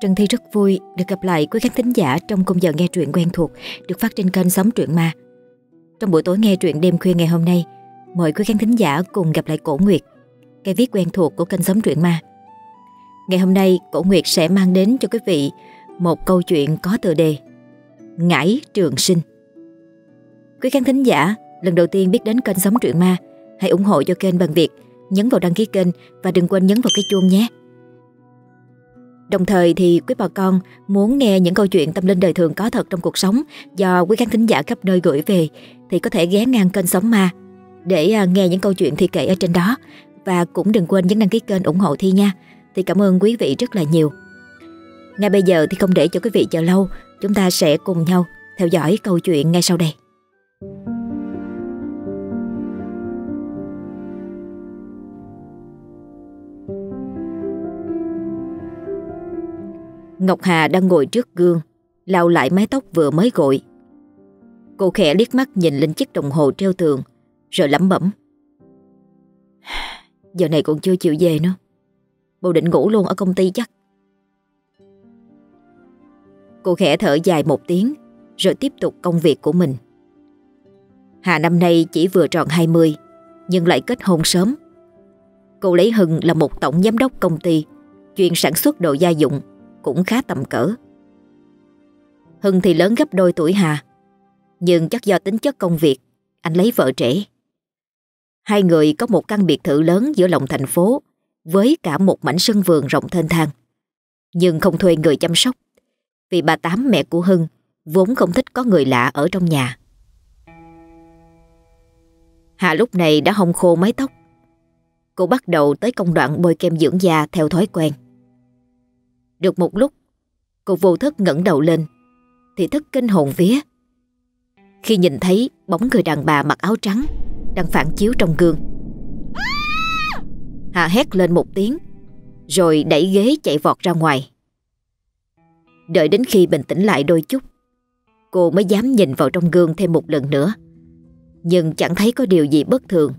Trần Thi rất vui được gặp lại quý khán thính giả trong khung giờ nghe truyện quen thuộc được phát trên kênh Sống Truyện Ma. Trong buổi tối nghe truyện đêm khuya ngày hôm nay, mời quý khán thính giả cùng gặp lại Cổ Nguyệt, cây viết quen thuộc của kênh Sống Truyện Ma. Ngày hôm nay, Cổ Nguyệt sẽ mang đến cho quý vị một câu chuyện có tựa đề Ngải Trường Sinh. Quý khán thính giả, lần đầu tiên biết đến kênh Sống Truyện Ma, hãy ủng hộ cho kênh bằng việc nhấn vào đăng ký kênh và đừng quên nhấn vào cái chuông nhé. Đồng thời thì quý bà con muốn nghe những câu chuyện tâm linh đời thường có thật trong cuộc sống do quý khán thính giả khắp nơi gửi về thì có thể ghé ngang kênh Sống Ma để à, nghe những câu chuyện thi kể ở trên đó và cũng đừng quên nhấn đăng ký kênh ủng hộ Thi nha. Thì cảm ơn quý vị rất là nhiều. Ngay bây giờ thì không để cho quý vị chờ lâu, chúng ta sẽ cùng nhau theo dõi câu chuyện ngay sau đây. Ngọc Hà đang ngồi trước gương, lau lại mái tóc vừa mới gội. Cô khẽ liếc mắt nhìn lên chiếc đồng hồ treo tường, rồi lẩm bẩm. Giờ này còn chưa chịu về nữa. Bộ định ngủ luôn ở công ty chắc. Cô khẽ thở dài một tiếng, rồi tiếp tục công việc của mình. Hà năm nay chỉ vừa tròn 20, nhưng lại kết hôn sớm. Cô lấy Hưng là một tổng giám đốc công ty, chuyên sản xuất đồ gia dụng cũng khá tầm cỡ. Hưng thì lớn gấp đôi tuổi Hà, nhưng chắc do tính chất công việc, anh lấy vợ trẻ. Hai người có một căn biệt thự lớn giữa lòng thành phố với cả một mảnh sân vườn rộng thênh thang. Nhưng không thuê người chăm sóc vì bà Tám mẹ của Hưng vốn không thích có người lạ ở trong nhà. Hà lúc này đã hong khô mái tóc. Cô bắt đầu tới công đoạn bôi kem dưỡng da theo thói quen. Được một lúc, cô vô thức ngẩng đầu lên, thì thức kinh hồn vía. Khi nhìn thấy bóng người đàn bà mặc áo trắng đang phản chiếu trong gương. Hà hét lên một tiếng, rồi đẩy ghế chạy vọt ra ngoài. Đợi đến khi bình tĩnh lại đôi chút, cô mới dám nhìn vào trong gương thêm một lần nữa. Nhưng chẳng thấy có điều gì bất thường.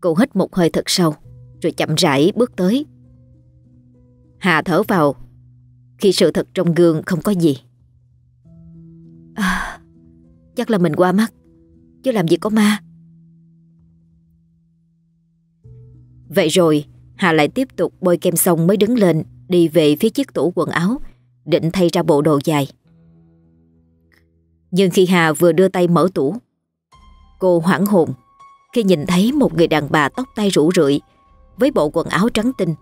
Cô hít một hơi thật sâu, rồi chậm rãi bước tới Hà thở vào. Khi sự thật trong gương không có gì. À, Chắc là mình qua mắt. Chứ làm gì có ma. Vậy rồi Hà lại tiếp tục bôi kem xong mới đứng lên Đi về phía chiếc tủ quần áo Định thay ra bộ đồ dài. Nhưng khi Hà vừa đưa tay mở tủ Cô hoảng hồn Khi nhìn thấy một người đàn bà tóc tay rủ rượi Với bộ quần áo trắng tinh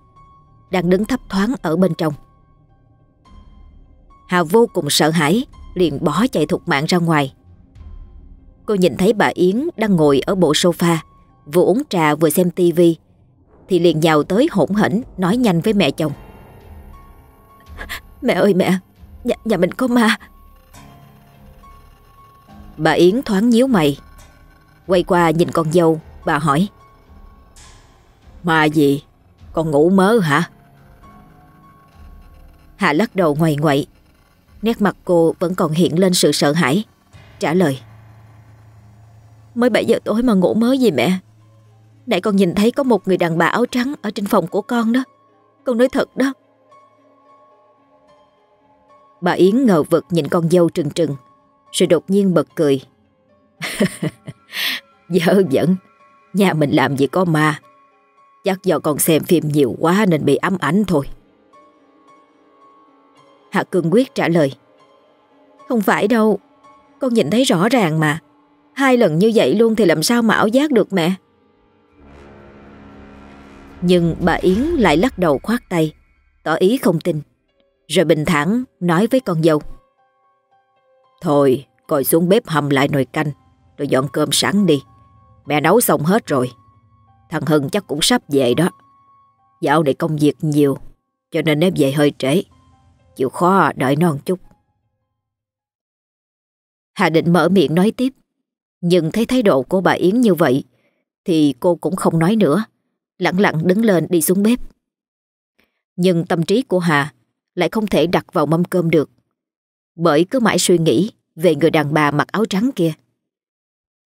đang đứng thấp thoáng ở bên trong. Hà vô cùng sợ hãi, liền bỏ chạy thục mạng ra ngoài. Cô nhìn thấy bà Yến đang ngồi ở bộ sofa, vừa uống trà vừa xem tivi, thì liền nhào tới hỗn hỉnh nói nhanh với mẹ chồng. Mẹ ơi mẹ, nhà, nhà mình có ma. Bà Yến thoáng nhíu mày, quay qua nhìn con dâu, bà hỏi. Ma gì? Con ngủ mơ hả? Hạ lắc đầu ngoài ngoại. Nét mặt cô vẫn còn hiện lên sự sợ hãi. Trả lời. Mới 7 giờ tối mà ngủ mới gì mẹ. Nãy con nhìn thấy có một người đàn bà áo trắng Ở trên phòng của con đó. Con nói thật đó. Bà Yến ngờ vực nhìn con dâu trừng trừng, Rồi đột nhiên bật cười. cười Dở dẫn Nhà mình làm gì có ma. Chắc do con xem phim nhiều quá Nên bị ám ảnh thôi. Hạ cường quyết trả lời. Không phải đâu, Con nhìn thấy rõ ràng mà. Hai lần như vậy luôn thì làm sao mà ảo giác được mẹ? Nhưng bà Yến lại lắc đầu khoát tay, Tỏ ý không tin. Rồi bình thản nói với con dâu. Thôi coi xuống bếp hầm lại nồi canh Rồi dọn cơm sẵn đi. Mẹ nấu xong hết rồi. Thằng Hưng chắc cũng sắp về đó. Dạo này công việc nhiều, Cho nên nếp về hơi trễ chịu khó đợi non chút. Hà định mở miệng nói tiếp, nhưng thấy thái độ của bà Yến như vậy thì cô cũng không nói nữa, lặng lặng đứng lên đi xuống bếp. Nhưng tâm trí của Hà lại không thể đặt vào mâm cơm được, bởi cứ mãi suy nghĩ về người đàn bà mặc áo trắng kia.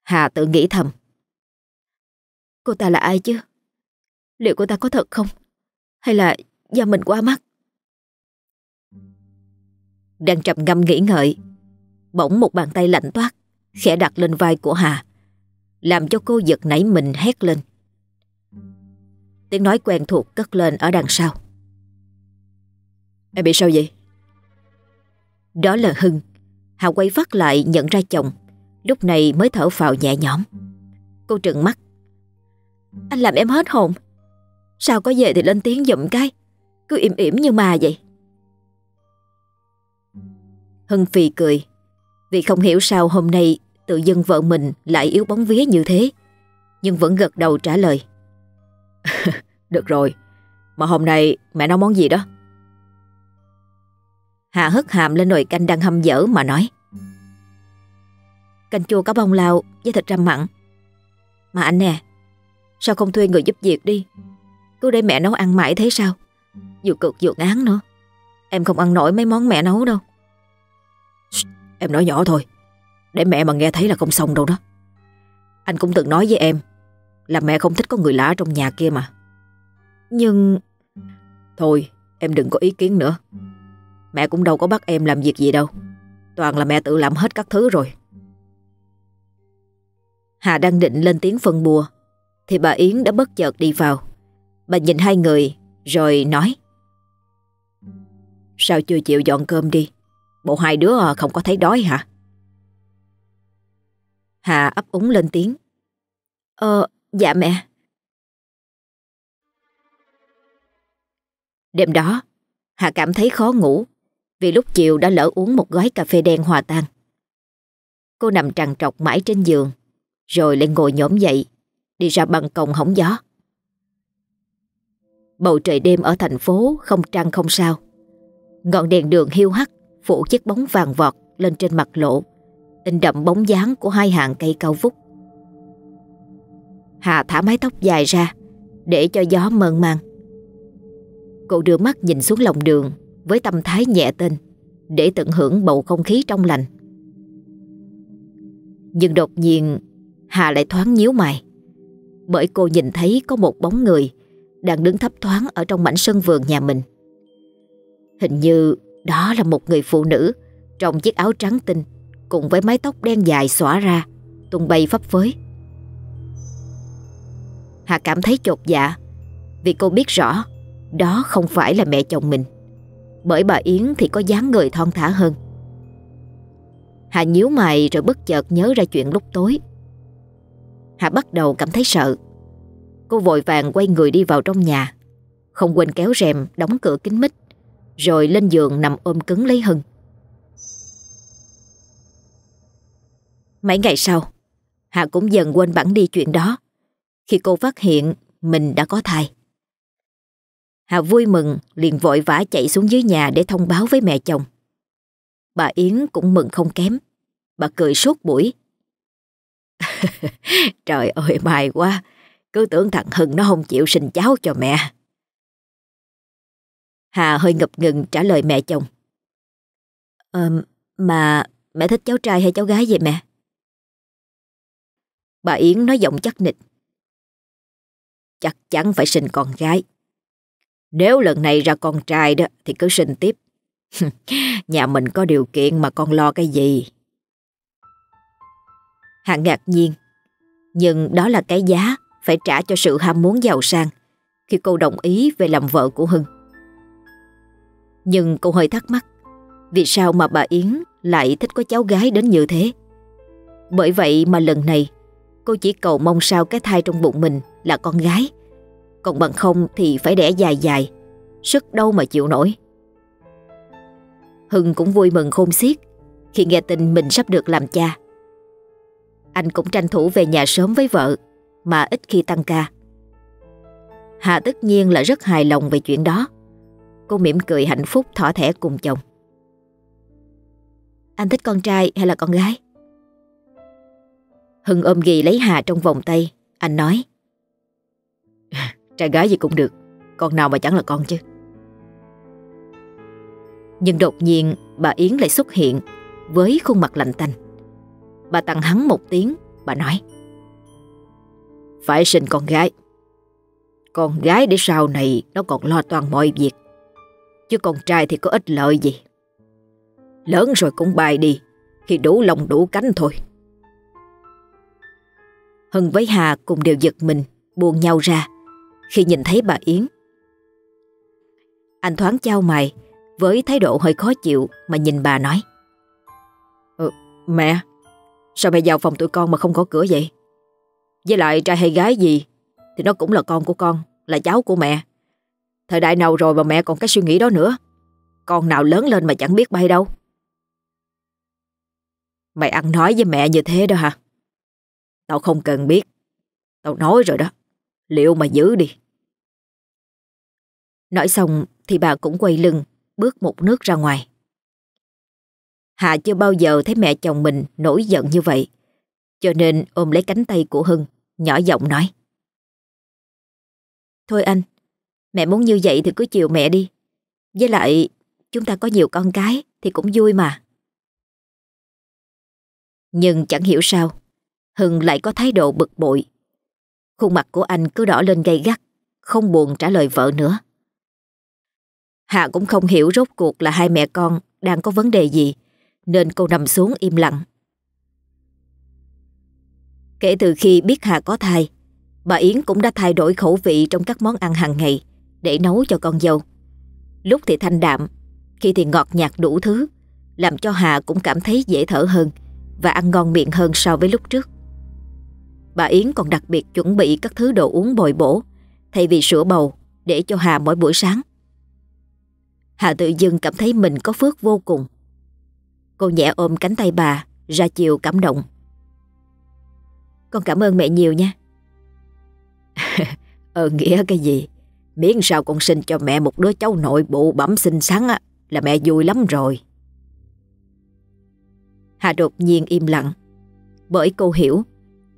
Hà tự nghĩ thầm. Cô ta là ai chứ? Liệu cô ta có thật không? Hay là do mình quá mắt? Đang trầm ngâm nghĩ ngợi. Bỗng một bàn tay lạnh toát, Khẽ đặt lên vai của Hà, Làm cho cô giật nảy mình hét lên. Tiếng nói quen thuộc cất lên ở đằng sau. Em bị sao vậy? Đó là Hưng. Hà quay phát lại nhận ra chồng, Lúc này mới thở phào nhẹ nhõm. Cô trừng mắt. Anh làm em hết hồn. Sao có về thì lên tiếng giùm cái, Cứ im ỉm như mà vậy? Hân phì cười. Vì không hiểu sao hôm nay Tự dưng vợ mình lại yếu bóng vía như thế, Nhưng vẫn gật đầu trả lời. Được rồi, Mà hôm nay mẹ nấu món gì đó? Hà hất hàm lên nồi canh đang hâm dở mà nói. Canh chua cá bông lao với thịt răm mặn. Mà anh nè, Sao không thuê người giúp việc đi? Cứ để mẹ nấu ăn mãi thế sao? Vừa cực vừa ngán nữa. Em không ăn nổi mấy món mẹ nấu đâu. Em nói nhỏ thôi. Để mẹ mà nghe thấy là không xong đâu đó. Anh cũng từng nói với em Là mẹ không thích có người lạ trong nhà kia mà. Nhưng Thôi, em đừng có ý kiến nữa. Mẹ cũng đâu có bắt em làm việc gì đâu. Toàn là mẹ tự làm hết các thứ rồi. Hà đang định lên tiếng phân bùa Thì bà Yến đã bất chợt đi vào. Bà nhìn hai người, Rồi nói, Sao chưa chịu dọn cơm đi? Bộ hai đứa không có thấy đói hả? Hà ấp úng lên tiếng. Ờ dạ mẹ. Đêm đó, Hà cảm thấy khó ngủ Vì lúc chiều đã lỡ uống một gói cà phê đen hòa tan. Cô nằm trằn trọc mãi trên giường, Rồi lại ngồi nhổm dậy, Đi ra bằng cổng hóng gió. Bầu trời đêm ở thành phố không trăng không sao. Ngọn đèn đường hiu hắt Phủ chiếc bóng vàng vọt lên trên mặt lộ In đậm bóng dáng của hai hàng cây cao vút. Hà thả mái tóc dài ra, Để cho gió mơn man. Cô đưa mắt nhìn xuống lòng đường Với tâm thái nhẹ tên, Để tận hưởng bầu không khí trong lành. Nhưng đột nhiên, Hà lại thoáng nhíu mày, Bởi cô nhìn thấy có một bóng người Đang đứng thấp thoáng Ở trong mảnh sân vườn nhà mình. Hình như đó là một người phụ nữ, Trong chiếc áo trắng tinh, Cùng với mái tóc đen dài xõa ra, Tung bay phấp phới. Hà cảm thấy chột dạ Vì cô biết rõ, Đó không phải là mẹ chồng mình. Bởi bà Yến thì có dáng người thon thả hơn. Hà nhíu mày rồi bất chợt nhớ ra chuyện lúc tối. Hà bắt đầu cảm thấy sợ. Cô vội vàng quay người đi vào trong nhà, Không quên kéo rèm đóng cửa kính mít. Rồi lên giường nằm ôm cứng lấy Hưng Mấy ngày sau Hà cũng dần quên bẵng đi chuyện đó. Khi cô phát hiện mình đã có thai Hà vui mừng liền vội vã chạy xuống dưới nhà để thông báo với mẹ chồng. Bà Yến cũng mừng không kém. Bà cười suốt buổi. Trời ơi, may quá. Cứ tưởng thằng Hưng nó không chịu sinh cháu cho mẹ. Hà hơi ngập ngừng trả lời mẹ chồng Ờ, mà mẹ thích cháu trai hay cháu gái vậy mẹ? Bà Yến nói giọng chắc nịch. Chắc chắn phải sinh con gái. Nếu lần này ra con trai đó thì cứ sinh tiếp. Nhà mình có điều kiện mà con lo cái gì? Hạng ngạc nhiên. Nhưng đó là cái giá phải trả cho sự ham muốn giàu sang khi cô đồng ý về làm vợ của Hưng. Nhưng cô hơi thắc mắc, vì sao mà bà Yến lại thích có cháu gái đến như thế. Bởi vậy mà lần này, Cô chỉ cầu mong sao cái thai trong bụng mình là con gái. Còn bằng không thì phải đẻ dài dài, Sức đâu mà chịu nổi. Hưng cũng vui mừng khôn xiết Khi nghe tin mình sắp được làm cha. Anh cũng tranh thủ về nhà sớm với vợ, Mà ít khi tăng ca. Hà tất nhiên là rất hài lòng về chuyện đó. Cô mỉm cười hạnh phúc thỏa thẻ cùng chồng. Anh thích con trai hay là con gái? Hưng ôm ghì lấy Hà trong vòng tay. Anh nói, Trai gái gì cũng được, Con nào mà chẳng là con chứ. Nhưng đột nhiên, bà Yến lại xuất hiện Với khuôn mặt lạnh tanh. Bà tặng hắn một tiếng, Bà nói, Phải sinh con gái. Con gái để sau này Nó còn lo toàn mọi việc. Chứ con trai thì có ích lợi gì? Lớn rồi cũng bài đi Khi đủ lòng đủ cánh thôi. Hưng với Hà cùng đều giật mình Buông nhau ra. Khi nhìn thấy bà Yến Anh thoáng trao mày Với thái độ hơi khó chịu Mà nhìn bà nói. Ừ, Mẹ Sao mẹ vào phòng tụi con mà không có cửa vậy? Với lại trai hay gái gì Thì nó cũng là con của con Là cháu của mẹ. Thời đại nào rồi mà mẹ còn cái suy nghĩ đó nữa? Con nào lớn lên mà chẳng biết bay đâu. Mày ăn nói với mẹ như thế đó hả? Tao không cần biết. Tao nói rồi đó. Liệu mà giữ đi. Nói xong thì bà cũng quay lưng, Bước một nước ra ngoài. Hà chưa bao giờ thấy mẹ chồng mình nổi giận như vậy, Cho nên ôm lấy cánh tay của Hưng, Nhỏ giọng nói. Thôi anh Mẹ muốn như vậy thì cứ chiều mẹ đi. Với lại, Chúng ta có nhiều con cái Thì cũng vui mà. Nhưng chẳng hiểu sao, Hưng lại có thái độ bực bội. Khuôn mặt của anh cứ đỏ lên gay gắt, Không buồn trả lời vợ nữa. Hạ cũng không hiểu rốt cuộc là hai mẹ con đang có vấn đề gì, Nên cô nằm xuống im lặng. Kể từ khi biết Hà có thai, Bà Yến cũng đã thay đổi khẩu vị trong các món ăn hàng ngày để nấu cho con dâu. Lúc thì thanh đạm, khi thì ngọt nhạt đủ thứ, làm cho Hà cũng cảm thấy dễ thở hơn và ăn ngon miệng hơn so với lúc trước. Bà Yến còn đặc biệt chuẩn bị các thứ đồ uống bồi bổ thay vì sữa bầu để cho Hà mỗi buổi sáng. Hà tự dưng cảm thấy mình có phước vô cùng. Cô nhẹ ôm cánh tay bà ra chiều cảm động. Con cảm ơn mẹ nhiều nha. ờ nghĩa cái gì? Miễn sao con sinh cho mẹ một đứa cháu nội bụ bẩm xinh xắn á, là mẹ vui lắm rồi. Hà đột nhiên im lặng. Bởi cô hiểu,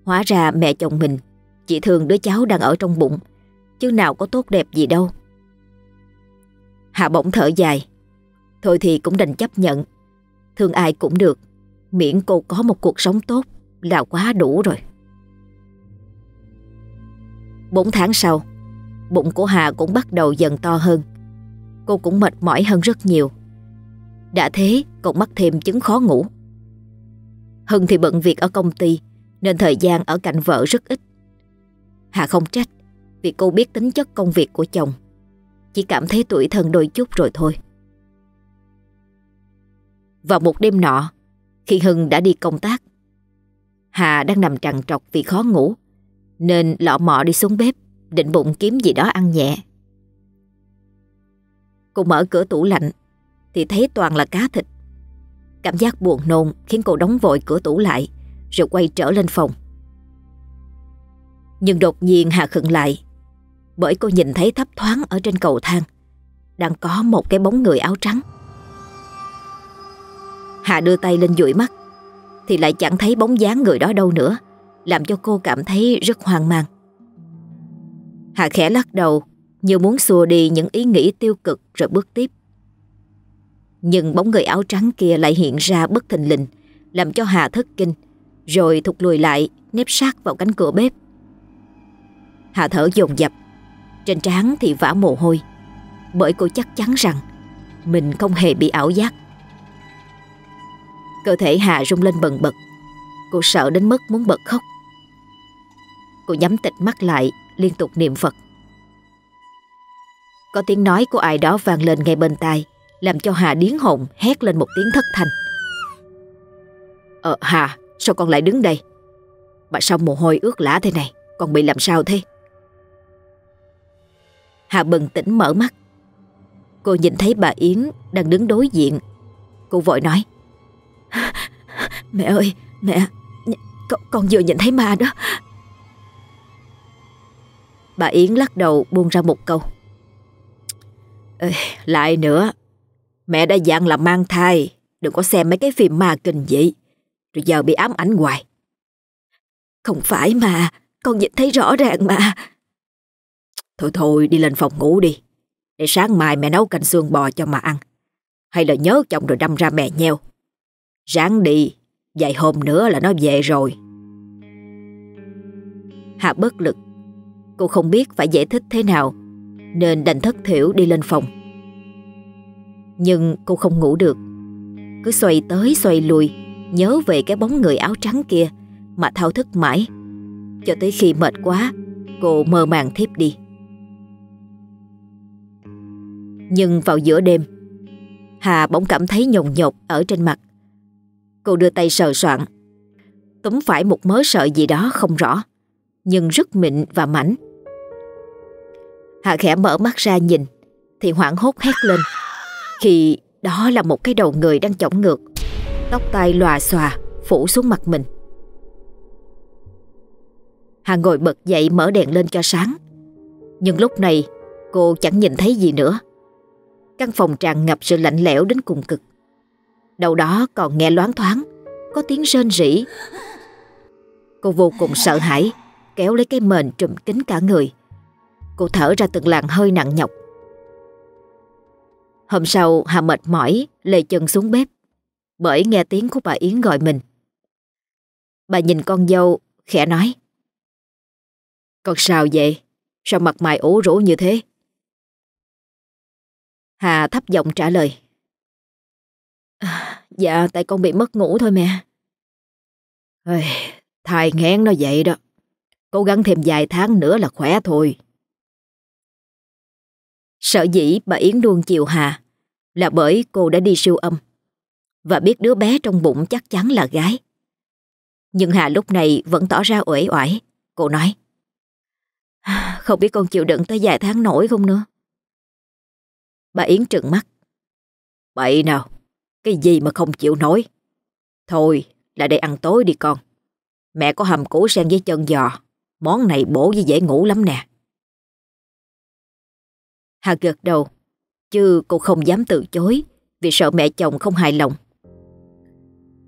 hóa ra mẹ chồng mình chỉ thương đứa cháu đang ở trong bụng, chứ nào có tốt đẹp gì đâu. Hà bỗng thở dài. Thôi thì cũng đành chấp nhận. Thương ai cũng được, miễn cô có một cuộc sống tốt là quá đủ rồi. Bốn tháng sau, Bụng của Hà cũng bắt đầu dần to hơn. Cô cũng mệt mỏi hơn rất nhiều. Đã thế còn mắc thêm chứng khó ngủ. Hưng thì bận việc ở công ty, Nên thời gian ở cạnh vợ rất ít. Hà không trách, Vì cô biết tính chất công việc của chồng. Chỉ cảm thấy tuổi thân đôi chút rồi thôi. Vào một đêm nọ, Khi Hưng đã đi công tác, Hà đang nằm trằn trọc vì khó ngủ, Nên lọ mọ đi xuống bếp định bụng kiếm gì đó ăn nhẹ. Cô mở cửa tủ lạnh, thì thấy toàn là cá thịt. Cảm giác buồn nôn khiến cô đóng vội cửa tủ lại, rồi quay trở lên phòng. Nhưng đột nhiên Hà khựng lại, bởi cô nhìn thấy thấp thoáng ở trên cầu thang, đang có một cái bóng người áo trắng. Hà đưa tay lên dụi mắt, thì lại chẳng thấy bóng dáng người đó đâu nữa, làm cho cô cảm thấy rất hoang mang. Hà khẽ lắc đầu, như muốn xua đi những ý nghĩ tiêu cực rồi bước tiếp. Nhưng bóng người áo trắng kia lại hiện ra bất thình lình, làm cho Hà thất kinh, rồi thụt lùi lại nép sát vào cánh cửa bếp. Hà thở dồn dập, trên trán thì vã mồ hôi, bởi cô chắc chắn rằng mình không hề bị ảo giác. Cơ thể Hà rung lên bần bật, Cô sợ đến mức muốn bật khóc Cô nhắm tịch mắt lại liên tục niệm Phật. Có tiếng nói của ai đó vang lên ngay bên tai, làm cho Hà điến hồn hét lên một tiếng thất thanh. Ờ Hà, sao con lại đứng đây? Mà sao mồ hôi ướt lã thế này, con bị làm sao thế? Hà bừng tỉnh mở mắt. Cô nhìn thấy bà Yến đang đứng đối diện. Cô vội nói. Mẹ ơi, mẹ, con, con vừa nhìn thấy ma đó. Bà Yến lắc đầu buông ra một câu. Ê, lại nữa, mẹ đã dặn là mang thai, đừng có xem mấy cái phim ma kinh dị, rồi giờ bị ám ảnh hoài. Không phải mà, con nhìn thấy rõ ràng mà. Thôi thôi, đi lên phòng ngủ đi, để sáng mai mẹ nấu canh xương bò cho mà ăn. Hay là nhớ chồng rồi đâm ra mẹ nheo. Ráng đi, vài hôm nữa là nó về rồi. Hạ bất lực Cô không biết phải giải thích thế nào, Nên đành thất thiểu đi lên phòng. Nhưng cô không ngủ được. Cứ xoay tới xoay lùi Nhớ về cái bóng người áo trắng kia Mà thao thức mãi. Cho tới khi mệt quá, Cô mơ màng thiếp đi. Nhưng vào giữa đêm, Hà bỗng cảm thấy nhồng nhột ở trên mặt. Cô đưa tay sờ soạn Túm phải một mớ sợi gì đó không rõ, Nhưng rất mịn và mảnh. Hà khẽ mở mắt ra nhìn, Thì hoảng hốt hét lên. Khi đó là một cái đầu người đang chổng ngược, Tóc tai lòa xòa Phủ xuống mặt mình. Hà ngồi bật dậy mở đèn lên cho sáng. Nhưng lúc này, Cô chẳng nhìn thấy gì nữa. Căn phòng tràn ngập sự lạnh lẽo đến cùng cực. Đầu đó còn nghe loáng thoáng, Có tiếng rên rỉ. Cô vô cùng sợ hãi, Kéo lấy cái mền trùm kín cả người. Cô thở ra từng làn hơi nặng nhọc. Hôm sau Hà mệt mỏi Lê chân xuống bếp. Bởi nghe tiếng của bà Yến gọi mình. Bà nhìn con dâu Khẽ nói. Con sao vậy? Sao mặt mày ủ rũ như thế? Hà thấp giọng trả lời. À, Dạ tại con bị mất ngủ thôi mẹ. Thầy Thai ngén nó vậy đó. Cố gắng thêm vài tháng nữa là khỏe thôi. Sợ dĩ bà Yến luôn chiều Hà, Là bởi cô đã đi siêu âm. Và biết đứa bé trong bụng chắc chắn là gái. Nhưng Hà lúc này vẫn tỏ ra uể oải, Cô nói. Không biết con chịu đựng tới vài tháng nổi không nữa. Bà Yến trừng mắt. Bậy nào, Cái gì mà không chịu nổi? Thôi lại đây ăn tối đi con. Mẹ có hầm củ sen với chân giò, Món này bổ với dễ ngủ lắm nè. Hà gật đầu. Chứ cô không dám từ chối, Vì sợ mẹ chồng không hài lòng.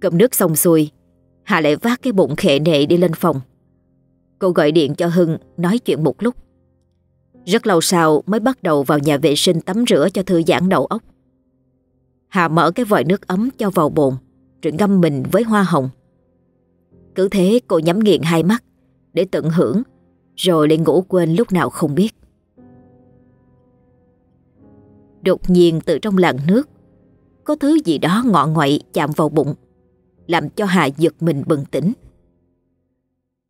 Cầm nước xong xuôi, Hà lại vác cái bụng khệ nệ đi lên phòng. Cô gọi điện cho Hưng Nói chuyện một lúc. Rất lâu sau mới bắt đầu vào nhà vệ sinh tắm rửa cho thư giãn đầu óc. Hà mở cái vòi nước ấm cho vào bồn, Rồi ngâm mình với hoa hồng. Cứ thế cô nhắm nghiền hai mắt Để tận hưởng, Rồi lại ngủ quên lúc nào không biết. Đột nhiên từ trong làn nước. Có thứ gì đó ngọ ngoậy chạm vào bụng, Làm cho Hà giật mình bừng tỉnh.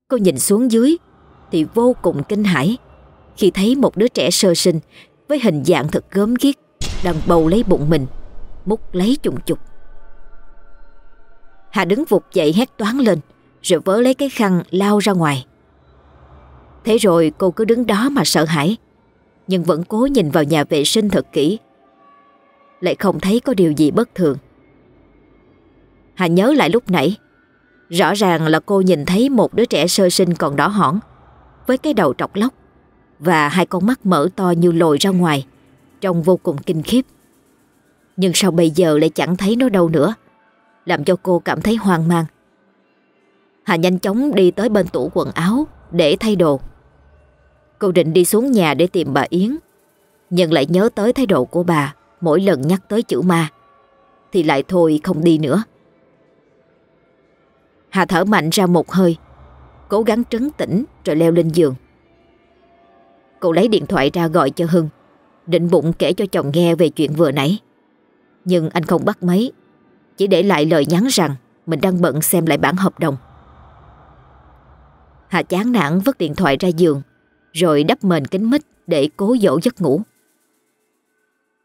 Cô nhìn xuống dưới, Thì vô cùng kinh hãi Khi thấy một đứa trẻ sơ sinh Với hình dạng thật gớm ghiếc Đang bầu lấy bụng mình, Múc lấy chùng chục. Hà đứng vụt dậy hét toán lên, Rồi vớ lấy cái khăn lao ra ngoài. Thế rồi cô cứ đứng đó mà sợ hãi, Nhưng vẫn cố nhìn vào nhà vệ sinh thật kỹ lại không thấy có điều gì bất thường. Hà nhớ lại lúc nãy, rõ ràng là cô nhìn thấy một đứa trẻ sơ sinh còn đỏ hỏn, với cái đầu trọc lóc và hai con mắt mở to như lồi ra ngoài, trông vô cùng kinh khiếp. Nhưng sao bây giờ lại chẳng thấy nó đâu nữa, làm cho cô cảm thấy hoang mang. Hà nhanh chóng đi tới bên tủ quần áo để thay đồ. Cô định đi xuống nhà để tìm bà Yến, nhưng lại nhớ tới thái độ của bà Mỗi lần nhắc tới chữ ma, Thì lại thôi không đi nữa. Hà thở mạnh ra một hơi, Cố gắng trấn tĩnh rồi leo lên giường. Cô lấy điện thoại ra gọi cho Hưng, Định bụng kể cho chồng nghe về chuyện vừa nãy. Nhưng anh không bắt máy, Chỉ để lại lời nhắn rằng Mình đang bận xem lại bản hợp đồng. Hà chán nản vứt điện thoại ra giường, Rồi đắp mền kính mít Để cố dỗ giấc ngủ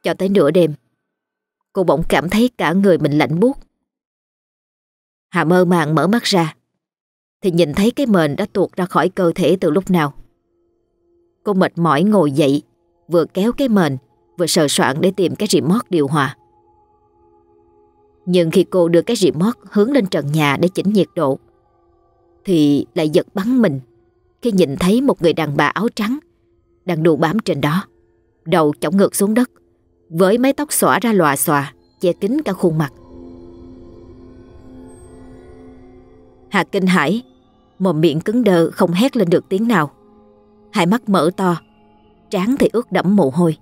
cho tới nửa đêm. Cô bỗng cảm thấy cả người mình lạnh buốt. Hà mơ màng mở mắt ra, Thì nhìn thấy cái mền đã tuột ra khỏi cơ thể từ lúc nào. Cô mệt mỏi ngồi dậy, Vừa kéo cái mền, Vừa sờ soạn để tìm cái remote điều hòa. Nhưng khi cô đưa cái remote hướng lên trần nhà để chỉnh nhiệt độ, Thì lại giật bắn mình Khi nhìn thấy một người đàn bà áo trắng Đang đù bám trên đó, Đầu chổng ngược xuống đất với mái tóc xõa ra lòa xòa, Che kín cả khuôn mặt. Hà kinh hãi Mồm miệng cứng đơ, không hét lên được tiếng nào. Hai mắt mở to, Trán thì ướt đẫm mồ hôi.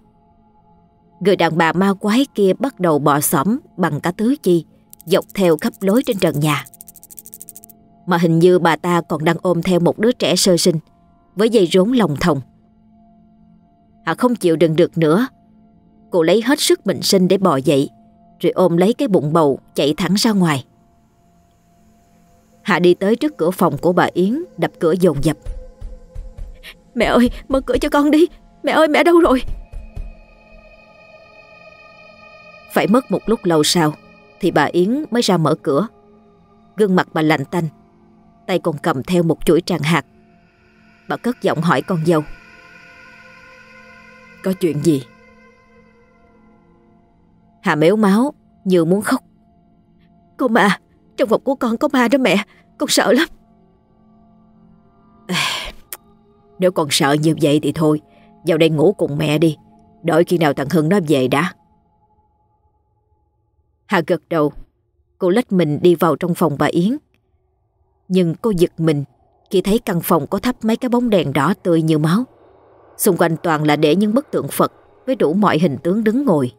Người đàn bà ma quái kia bắt đầu bò xỏm bằng cả tứ chi, Dọc theo khắp lối trên trần nhà. Mà hình như bà ta còn đang ôm theo một đứa trẻ sơ sinh, Với dây rốn lòng thòng. Hà không chịu đựng được nữa Cô lấy hết sức bình sinh để bò dậy, Rồi ôm lấy cái bụng bầu, chạy thẳng ra ngoài. Hạ đi tới trước cửa phòng của bà Yến, Đập cửa dồn dập. Mẹ ơi, mở cửa cho con đi. Mẹ ơi, mẹ đâu rồi? Phải mất một lúc lâu sau Thì bà Yến mới ra mở cửa. Gương mặt bà lạnh tanh, Tay còn cầm theo một chuỗi tràng hạt. Bà cất giọng hỏi con dâu. Có chuyện gì? Hà méo máu Như muốn khóc. Cô ma Trong phòng của con có ma đó mẹ Con sợ lắm. Nếu con sợ như vậy thì thôi Vào đây ngủ cùng mẹ đi Đợi khi nào thằng Hưng nó về đã. Hà gật đầu Cô lách mình đi vào trong phòng bà Yến. Nhưng cô giật mình Khi thấy căn phòng có thắp mấy cái bóng đèn đỏ tươi như máu. Xung quanh toàn là để những bức tượng Phật Với đủ mọi hình tướng đứng ngồi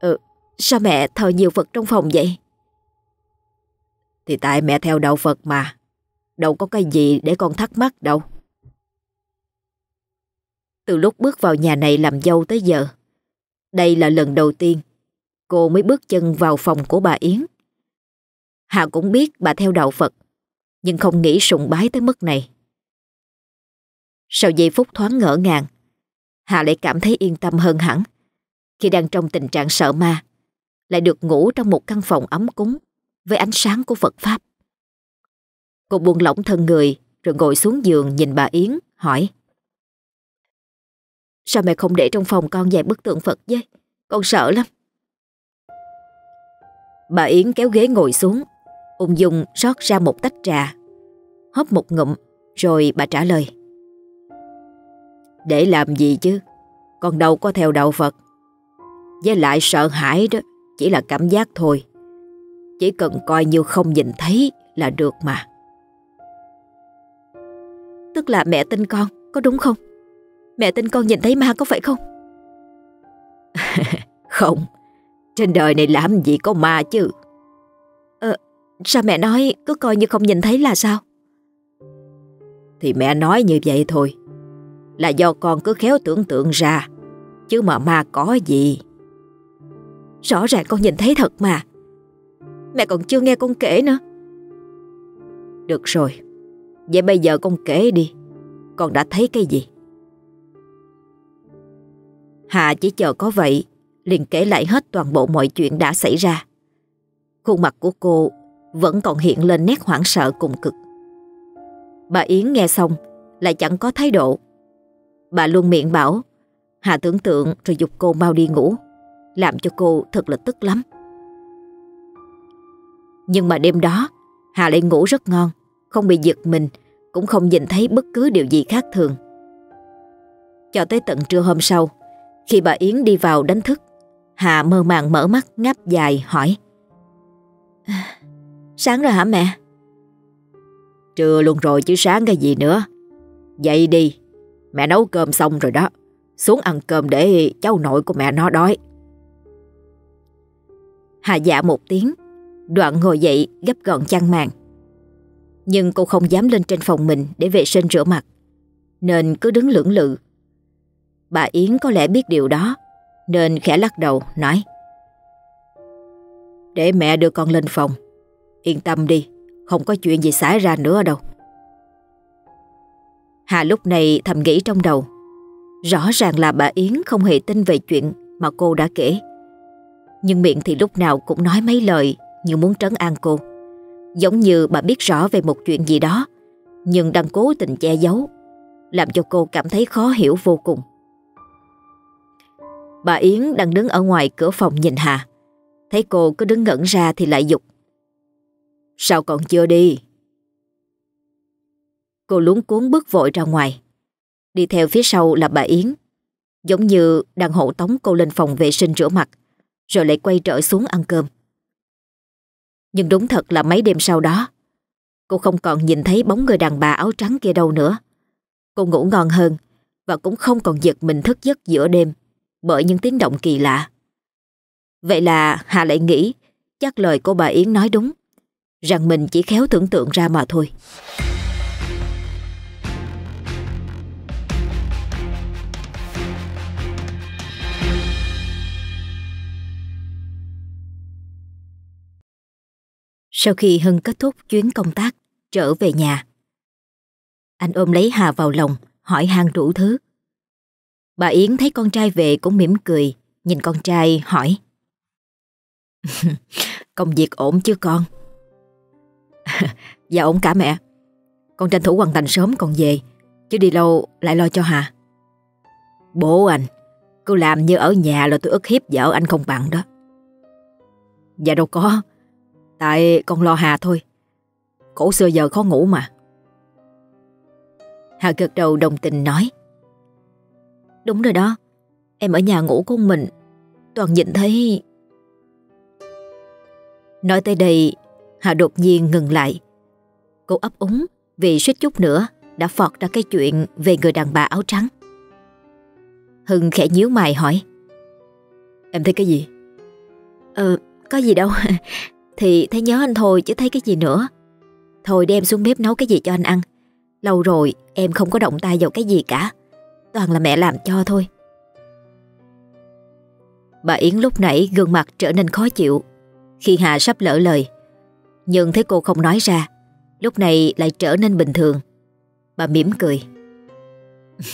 Ừ, sao mẹ thờ nhiều Phật trong phòng vậy? Thì tại mẹ theo đạo Phật mà. Đâu có cái gì để con thắc mắc đâu. Từ lúc bước vào nhà này làm dâu tới giờ Đây là lần đầu tiên Cô mới bước chân vào phòng của bà Yến. Hà cũng biết bà theo đạo Phật Nhưng không nghĩ sùng bái tới mức này. Sau giây phút thoáng ngỡ ngàng Hà lại cảm thấy yên tâm hơn hẳn khi đang trong tình trạng sợ ma, Lại được ngủ trong một căn phòng ấm cúng Với ánh sáng của Phật Pháp. Cô buông lỏng thân người Rồi ngồi xuống giường nhìn bà Yến, Hỏi, Sao mẹ không để trong phòng con vài bức tượng Phật với? Con sợ lắm. Bà Yến kéo ghế ngồi xuống, Ung dung rót ra một tách trà Hấp một ngụm Rồi bà trả lời, Để làm gì chứ? Con đâu có theo đạo Phật. Với lại sợ hãi đó, Chỉ là cảm giác thôi. Chỉ cần coi như không nhìn thấy Là được mà. Tức là mẹ tin con, Có đúng không? Mẹ tin con nhìn thấy ma có phải không? Không, Trên đời này làm gì có ma chứ. Ờ Sao mẹ nói cứ coi như không nhìn thấy là sao? Thì mẹ nói như vậy thôi. Là do con cứ khéo tưởng tượng ra, Chứ mà ma có gì. Rõ ràng con nhìn thấy thật mà Mẹ còn chưa nghe con kể nữa Được rồi Vậy bây giờ con kể đi Con đã thấy cái gì Hà chỉ chờ có vậy, liền kể lại hết toàn bộ mọi chuyện đã xảy ra. Khuôn mặt của cô vẫn còn hiện lên nét hoảng sợ cùng cực. Bà Yến nghe xong lại chẳng có thái độ. Bà luôn miệng bảo, Hà tưởng tượng rồi dục cô mau đi ngủ làm cho cô thật là tức lắm. Nhưng mà đêm đó, Hà lại ngủ rất ngon, không bị giật mình, cũng không nhìn thấy bất cứ điều gì khác thường. Cho tới tận trưa hôm sau, khi bà Yến đi vào đánh thức, Hà mơ màng mở mắt ngáp dài hỏi ờ, Sáng rồi hả mẹ? Trưa luôn rồi chứ sáng cái gì nữa Dậy đi, Mẹ nấu cơm xong rồi đó Xuống ăn cơm để cháu nội của mẹ nó đói Hà dạ một tiếng. Đoạn ngồi dậy, gấp gọn chăn màn. Nhưng cô không dám lên trên phòng mình Để vệ sinh rửa mặt, Nên cứ đứng lưỡng lự. Bà Yến có lẽ biết điều đó, Nên khẽ lắc đầu, nói. Để mẹ đưa con lên phòng. Yên tâm đi, Không có chuyện gì xảy ra nữa đâu. Hà lúc này thầm nghĩ trong đầu. Rõ ràng là bà Yến không hề tin về chuyện mà cô đã kể. Nhưng miệng thì lúc nào cũng nói mấy lời như muốn trấn an cô Giống như bà biết rõ về một chuyện gì đó, Nhưng đang cố tình che giấu, Làm cho cô cảm thấy khó hiểu vô cùng Bà Yến đang đứng ở ngoài cửa phòng nhìn Hà. Thấy cô cứ đứng ngẩn ra thì lại dục. Sao còn chưa đi? Cô luống cuốn bước vội ra ngoài. Đi theo phía sau là bà Yến. Giống như đang hộ tống cô lên phòng vệ sinh rửa mặt. Rồi lại quay trở xuống ăn cơm. Nhưng đúng thật là mấy đêm sau đó Cô không còn nhìn thấy bóng người đàn bà áo trắng kia đâu nữa Cô ngủ ngon hơn Và cũng không còn giật mình thức giấc giữa đêm bởi những tiếng động kỳ lạ. Vậy là Hà lại nghĩ chắc lời cô bà Yến nói đúng, rằng mình chỉ khéo tưởng tượng ra mà thôi. Sau khi Hưng kết thúc chuyến công tác, trở về nhà. Anh ôm lấy Hà vào lòng, hỏi han đủ thứ. Bà Yến thấy con trai về cũng mỉm cười, nhìn con trai hỏi. Công việc ổn chứ con? dạ ổn cả mẹ. Con tranh thủ hoàn thành sớm còn về, chứ đi lâu lại lo cho Hà. Bố anh, cứ làm như ở nhà là tôi ức hiếp vợ anh không bằng đó. Dạ đâu có, tại con lo Hà thôi. Cổ xưa giờ khó ngủ mà. Hà gật đầu đồng tình nói. Đúng rồi đó, em ở nhà ngủ con mình, toàn nhìn thấy... Nói tới đây, Hà đột nhiên ngừng lại. Cô ấp úng vì suýt chút nữa đã phọt ra cái chuyện về người đàn bà áo trắng. Hưng khẽ nhíu mày hỏi. Em thấy cái gì? Ờ, có gì đâu. Thì thấy nhớ anh thôi chứ thấy cái gì nữa. Thôi đem xuống bếp nấu cái gì cho anh ăn. Lâu rồi em không có động tay vào cái gì cả. Toàn là mẹ làm cho thôi. Bà Yến lúc nãy gương mặt trở nên khó chịu khi Hà sắp lỡ lời. Nhưng thấy cô không nói ra, lúc này lại trở nên bình thường. Bà mỉm cười.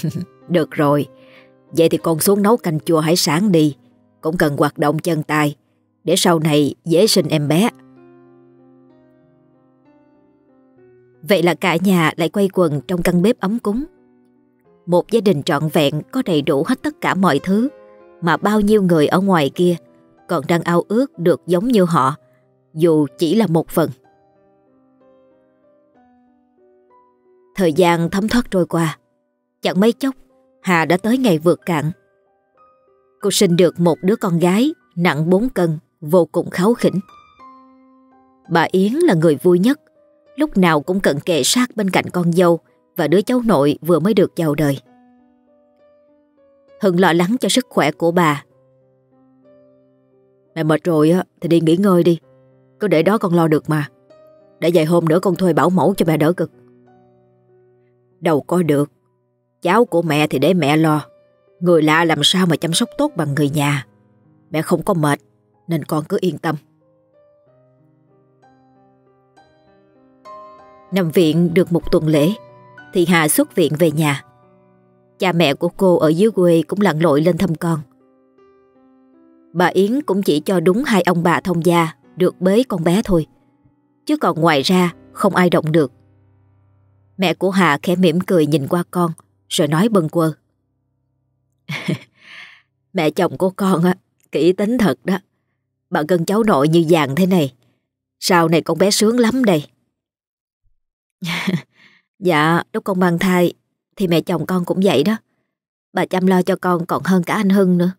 Được rồi, vậy thì con xuống nấu canh chua hải sản đi. Cũng cần hoạt động chân tay, để sau này dễ sinh em bé. Vậy là cả nhà lại quay quần trong căn bếp ấm cúng. Một gia đình trọn vẹn có đầy đủ hết tất cả mọi thứ mà bao nhiêu người ở ngoài kia còn đang ao ước được giống như họ, dù chỉ là một phần. Thời gian thấm thoát trôi qua, chẳng mấy chốc Hà đã tới ngày vượt cạn. Cô sinh được một đứa con gái nặng 4 cân, vô cùng kháo khỉnh. Bà Yến là người vui nhất, lúc nào cũng cận kề sát bên cạnh con dâu và đứa cháu nội vừa mới được giàu đời. Hưng lo lắng cho sức khỏe của bà. Mẹ mệt rồi á thì đi nghỉ ngơi đi, cứ để đó con lo được mà. Để vài hôm nữa con thuê bảo mẫu cho mẹ đỡ cực. Đâu có được, cháu của mẹ thì để mẹ lo. Người lạ làm sao mà chăm sóc tốt bằng người nhà. Mẹ không có mệt nên con cứ yên tâm. Nằm viện được một tuần lễ thì Hà xuất viện về nhà. Cha mẹ của cô ở dưới quê cũng lặn lội lên thăm con. Bà Yến cũng chỉ cho đúng hai ông bà thông gia được bế con bé thôi. Chứ còn ngoài ra không ai động được. Mẹ của Hà khẽ mỉm cười nhìn qua con rồi nói bâng quơ. mẹ chồng của con á, kỹ tính thật đó. Bà gần cháu nội như vàng thế này. Sau này con bé sướng lắm đây. dạ, lúc con mang thai thì mẹ chồng con cũng vậy đó. Bà chăm lo cho con còn hơn cả anh Hưng nữa.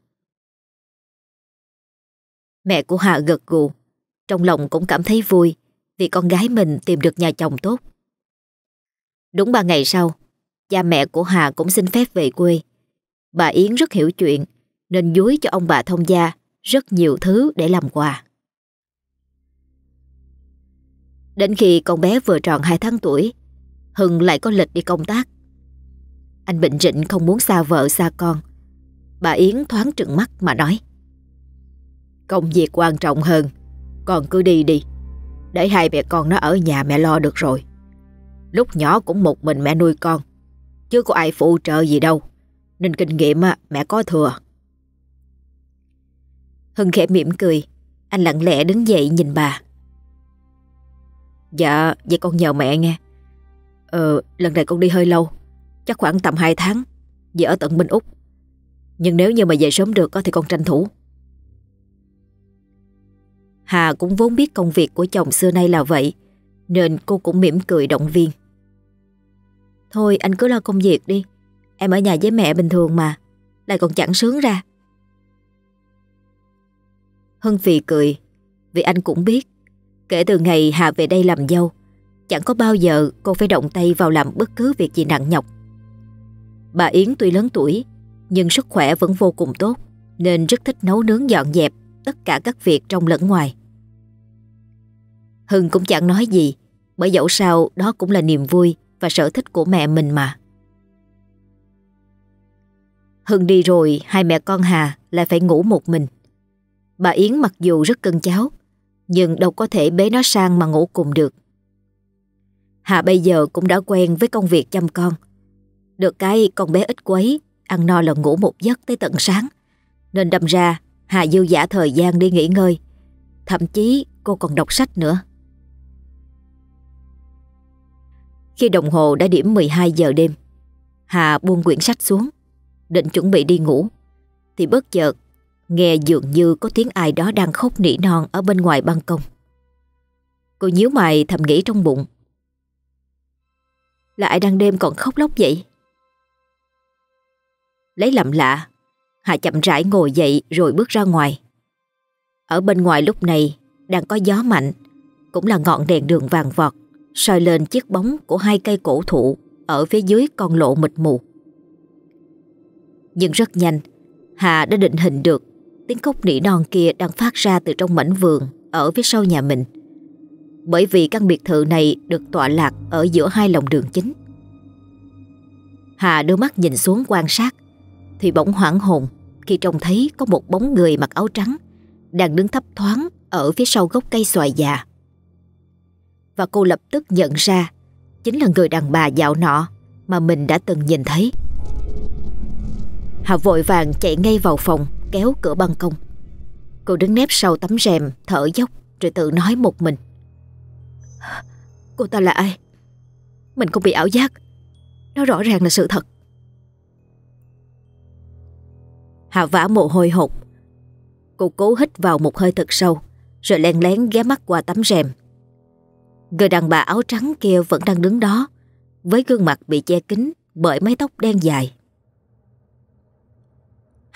Mẹ của Hà gật gù, trong lòng cũng cảm thấy vui vì con gái mình tìm được nhà chồng tốt. Đúng ba ngày sau, cha mẹ của Hà cũng xin phép về quê. Bà Yến rất hiểu chuyện nên dúi cho ông bà thông gia rất nhiều thứ để làm quà. Đến khi con bé vừa tròn 2 tháng tuổi, Hưng lại có lịch đi công tác. Anh bệnh rịnh không muốn xa vợ xa con. Bà Yến thoáng trừng mắt mà nói. Công việc quan trọng hơn, con cứ đi đi. Để hai mẹ con nó ở nhà mẹ lo được rồi. Lúc nhỏ cũng một mình mẹ nuôi con, chứ có ai phụ trợ gì đâu. Nên kinh nghiệm mẹ có thừa. Hưng khẽ mỉm cười, anh lặng lẽ đứng dậy nhìn bà. Dạ, vậy con nhờ mẹ nghe. Ờ, lần này con đi hơi lâu, chắc khoảng tầm 2 tháng, Vì ở tận Minh Úc. Nhưng nếu như mà về sớm được thì con tranh thủ. Hà cũng vốn biết công việc của chồng xưa nay là vậy, nên cô cũng mỉm cười động viên. Thôi anh cứ lo công việc đi, em ở nhà với mẹ bình thường mà, lại còn chẳng sướng ra. Hân phì cười, vì anh cũng biết, kể từ ngày Hà về đây làm dâu, chẳng có bao giờ cô phải động tay vào làm bất cứ việc gì nặng nhọc. Bà Yến tuy lớn tuổi, nhưng sức khỏe vẫn vô cùng tốt, nên rất thích nấu nướng dọn dẹp tất cả các việc trong lẫn ngoài. Hưng cũng chẳng nói gì, bởi dẫu sao đó cũng là niềm vui và sở thích của mẹ mình mà. Hưng đi rồi, hai mẹ con Hà lại phải ngủ một mình. Bà Yến mặc dù rất cân cháu Nhưng đâu có thể bế nó sang mà ngủ cùng được. Hà bây giờ cũng đã quen với công việc chăm con. Được cái con bé ít quấy, Ăn no là ngủ một giấc tới tận sáng. Nên đâm ra, Hà dư giả thời gian đi nghỉ ngơi. Thậm chí cô còn đọc sách nữa. Khi đồng hồ đã điểm 12 giờ đêm, Hà buông quyển sách xuống, Định chuẩn bị đi ngủ. Thì bất chợt Nghe dường như có tiếng ai đó đang khóc nỉ non Ở bên ngoài ban công. Cô nhíu mày thầm nghĩ trong bụng. Là ai đang đêm còn khóc lóc vậy? Lấy làm lạ Hà chậm rãi ngồi dậy rồi bước ra ngoài. Ở bên ngoài lúc này Đang có gió mạnh Cũng là ngọn đèn đường vàng vọt soi lên chiếc bóng của hai cây cổ thụ ở phía dưới con lộ mịt mù. Nhưng rất nhanh, Hà đã định hình được tiếng khóc nỉ non kia đang phát ra từ trong mảnh vườn ở phía sau nhà mình. Bởi vì căn biệt thự này được tọa lạc ở giữa hai lòng đường chính. Hà đưa mắt nhìn xuống quan sát, thì bỗng hoảng hồn khi trông thấy có một bóng người mặc áo trắng đang đứng thấp thoáng ở phía sau gốc cây xoài già. Và cô lập tức nhận ra chính là người đàn bà dạo nọ mà mình đã từng nhìn thấy. Hà vội vàng chạy ngay vào phòng kéo cửa ban công. Cô đứng nép sau tấm rèm, thở dốc, rồi tự nói một mình. Cô ta là ai? Mình không bị ảo giác. Nó rõ ràng là sự thật. Hà vã mồ hôi hột. Cô cố hít vào một hơi thật sâu, rồi len lén ghé mắt qua tấm rèm Người đàn bà áo trắng kia vẫn đang đứng đó, với gương mặt bị che kín bởi mái tóc đen dài.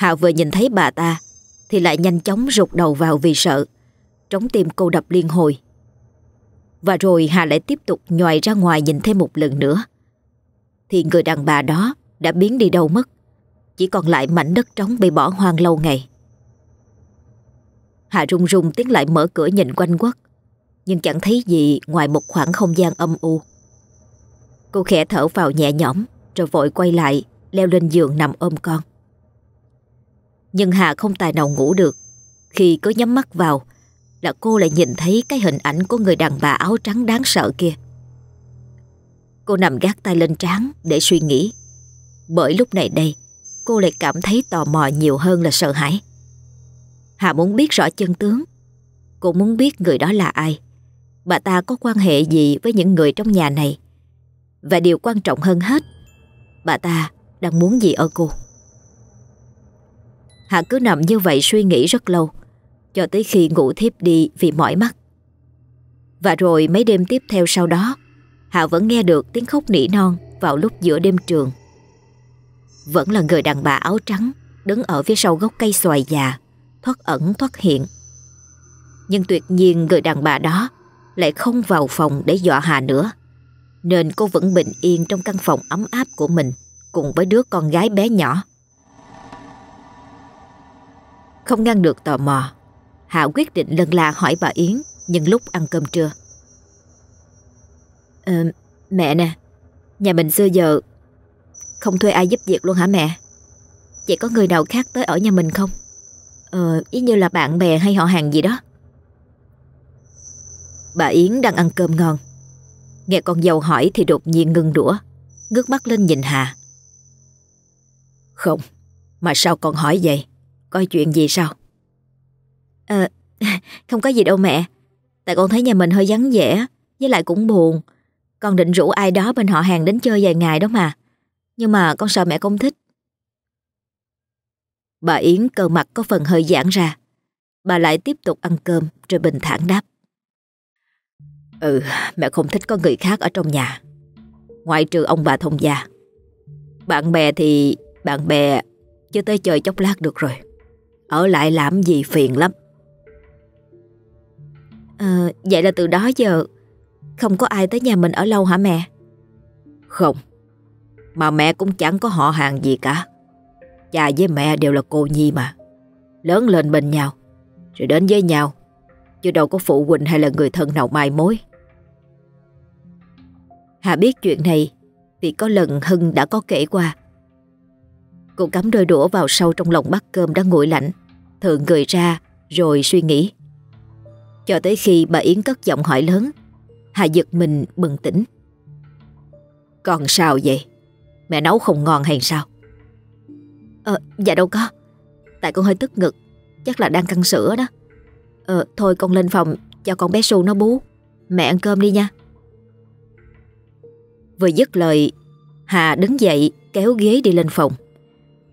Hạ vừa nhìn thấy bà ta, thì lại nhanh chóng rụt đầu vào vì sợ. Trống tim cô đập liên hồi. Và rồi Hà lại tiếp tục nhòi ra ngoài nhìn thêm một lần nữa. Thì người đàn bà đó đã biến đi đâu mất. Chỉ còn lại mảnh đất trống bị bỏ hoang lâu ngày. Hà run rung tiến lại mở cửa nhìn quanh quất, nhưng chẳng thấy gì ngoài một khoảng không gian âm u. Cô khẽ thở vào nhẹ nhõm, rồi vội quay lại, leo lên giường nằm ôm con. Nhưng Hà không tài nào ngủ được. Khi cứ nhắm mắt vào là cô lại nhìn thấy cái hình ảnh của người đàn bà áo trắng đáng sợ kia. Cô nằm gác tay lên trán để suy nghĩ. Bởi lúc này đây cô lại cảm thấy tò mò nhiều hơn là sợ hãi. Hà muốn biết rõ chân tướng. Cô muốn biết người đó là ai bà ta có quan hệ gì với những người trong nhà này. Và điều quan trọng hơn hết, bà ta đang muốn gì ở cô. Hạ cứ nằm như vậy suy nghĩ rất lâu, cho tới khi ngủ thiếp đi vì mỏi mắt. Và rồi mấy đêm tiếp theo sau đó, Hạ vẫn nghe được tiếng khóc nỉ non vào lúc giữa đêm trường. Vẫn là người đàn bà áo trắng đứng ở phía sau gốc cây xoài già, thoát ẩn thoát hiện. Nhưng tuyệt nhiên người đàn bà đó lại không vào phòng để dọa Hà nữa. Nên cô vẫn bình yên trong căn phòng ấm áp của mình cùng với đứa con gái bé nhỏ. Không ngăn được tò mò, Hạ quyết định lần la hỏi bà Yến nhân lúc ăn cơm trưa. Ờ, mẹ nè, nhà mình xưa giờ không thuê ai giúp việc luôn hả mẹ? Vậy có người nào khác tới ở nhà mình không? Ờ, ý như là bạn bè hay họ hàng gì đó. Bà Yến đang ăn cơm ngon Nghe con dâu hỏi thì đột nhiên ngưng đũa Ngước mắt lên nhìn Hà Không Mà sao con hỏi vậy coi chuyện gì sao? Ờ Không có gì đâu mẹ. Tại con thấy nhà mình hơi vắng vẻ Với lại cũng buồn. Con định rủ ai đó bên họ hàng đến chơi vài ngày đó mà. Nhưng mà con sợ mẹ không thích. Bà Yến cơ mặt có phần hơi giãn ra. Bà lại tiếp tục ăn cơm rồi bình thản đáp. Ừ, mẹ không thích có người khác ở trong nhà. Ngoại trừ ông bà thông gia. Bạn bè thì bạn bè chứ tới chơi chốc lát được rồi. Ở lại làm gì phiền lắm. À, vậy là từ đó giờ không có ai tới nhà mình ở lâu hả mẹ? Không. Mà mẹ cũng chẳng có họ hàng gì cả. Cha với mẹ đều là cô nhi mà. Lớn lên bên nhau. Rồi đến với nhau. Chứ đâu có phụ huynh hay là người thân nào mai mối. Hà biết chuyện này vì có lần Hưng đã có kể qua. Cô cắm đôi đũa vào sâu trong lòng bát cơm đã nguội lạnh, thượng gửi ra rồi suy nghĩ. Cho tới khi bà Yến cất giọng hỏi lớn Hà giật mình bừng tỉnh. Còn sao vậy? Mẹ nấu không ngon hay sao? Ờ, dạ đâu có. Tại con hơi tức ngực Chắc là đang căng sữa đó. Ờ, thôi con lên phòng cho con bé Su nó bú. Mẹ ăn cơm đi nha. Vừa dứt lời Hà đứng dậy kéo ghế đi lên phòng.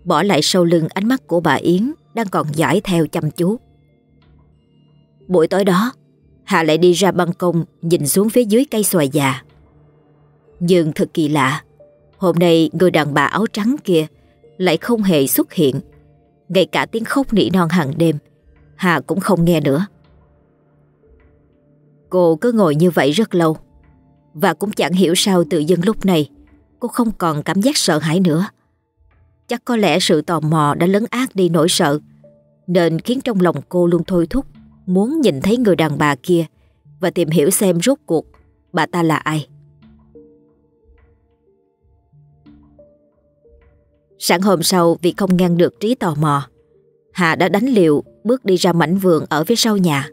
Bỏ lại sau lưng ánh mắt của bà Yến. Đang còn dõi theo chăm chú. Buổi tối đó Hà lại đi ra ban công Nhìn xuống phía dưới cây xoài già. Nhưng thật kỳ lạ, Hôm nay người đàn bà áo trắng kia Lại không hề xuất hiện. Ngay cả tiếng khóc nỉ non hàng đêm Hà cũng không nghe nữa. Cô cứ ngồi như vậy rất lâu, Và cũng chẳng hiểu sao tự dưng lúc này Cô không còn cảm giác sợ hãi nữa. Chắc có lẽ sự tò mò đã lấn át đi nỗi sợ nên khiến trong lòng cô luôn thôi thúc, Muốn nhìn thấy người đàn bà kia Và tìm hiểu xem rốt cuộc Bà ta là ai. Sáng hôm sau, vì không ngăn được trí tò mò, Hà đã đánh liều bước đi ra mảnh vườn ở phía sau nhà.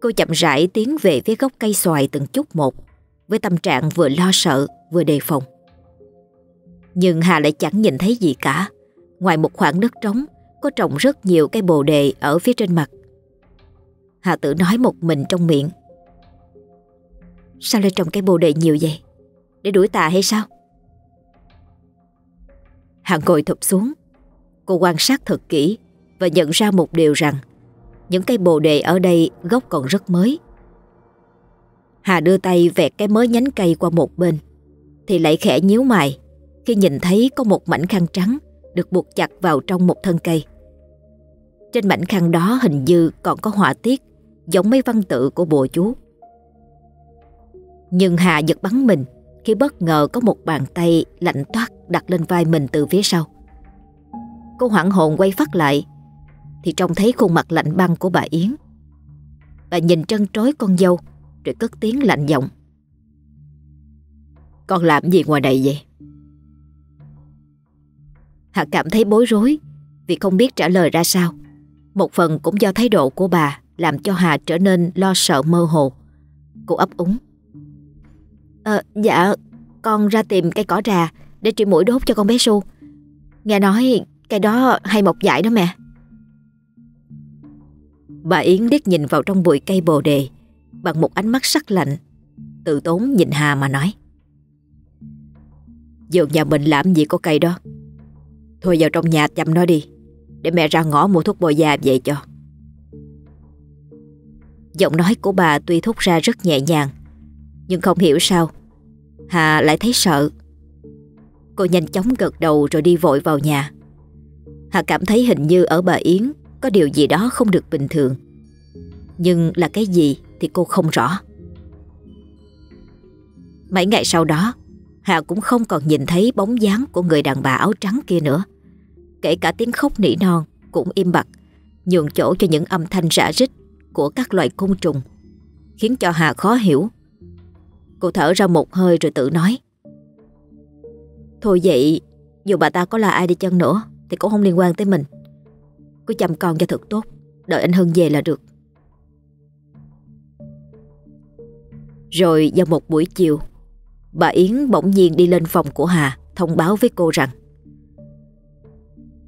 Cô chậm rãi tiến về phía gốc cây xoài từng chút một, Với tâm trạng vừa lo sợ, vừa đề phòng. Nhưng Hà lại chẳng nhìn thấy gì cả. Ngoài một khoảng đất trống có trồng rất nhiều cây bồ đề ở phía trên mặt. Hà Tử nói một mình trong miệng. Sao lại trồng cây bồ đề nhiều vậy? Để đuổi tà hay sao? Hà ngồi thụp xuống. Cô quan sát thật kỹ Và nhận ra một điều rằng những cây bồ đề ở đây gốc còn rất mới. Hà đưa tay vẹt cái mới nhánh cây qua một bên Thì lại khẽ nhíu mày Khi nhìn thấy có một mảnh khăn trắng. Được buộc chặt vào trong một thân cây. Trên mảnh khăn đó hình như còn có họa tiết Giống mấy văn tự của bùa chú. Nhưng Hà giật bắn mình Khi bất ngờ có một bàn tay lạnh toát đặt lên vai mình từ phía sau. Cô hoảng hồn quay phát lại, thì trông thấy khuôn mặt lạnh băng của bà Yến. Bà nhìn trân trối con dâu, Rồi cất tiếng lạnh giọng. Con làm gì ngoài đây vậy? Hà cảm thấy bối rối Vì không biết trả lời ra sao. Một phần cũng do thái độ của bà Làm cho Hà trở nên lo sợ mơ hồ. Cô ấp úng. À, Dạ Con ra tìm cây cỏ trà Để trị mũi đốt cho con bé Su. Nghe nói cây đó hay mọc dại đó mẹ. Bà Yến liếc nhìn vào trong bụi cây bồ đề bằng một ánh mắt sắc lạnh, tự tốn nhìn Hà mà nói. Dường nhà mình làm gì có cây đó. Thôi vào trong nhà chăm nó đi, để mẹ ra ngõ mua thuốc bò già về cho. Giọng nói của bà tuy thúc ra rất nhẹ nhàng, nhưng không hiểu sao, Hà lại thấy sợ. Cô nhanh chóng gật đầu rồi đi vội vào nhà. Hà cảm thấy hình như ở bà Yến có điều gì đó không được bình thường Nhưng là cái gì thì cô không rõ Mấy ngày sau đó Hà cũng không còn nhìn thấy bóng dáng của người đàn bà áo trắng kia nữa. Kể cả tiếng khóc nỉ non cũng im bặt, Nhường chỗ cho những âm thanh rã rít của các loài côn trùng, Khiến cho Hà khó hiểu. Cô thở ra một hơi rồi tự nói, Thôi vậy, Dù bà ta có là ai đi chăng nữa Thì cũng không liên quan tới mình. Cứ chăm con cho thật tốt, Đợi anh Hân về là được. Rồi vào một buổi chiều Bà Yến bỗng nhiên đi lên phòng của Hà Thông báo với cô rằng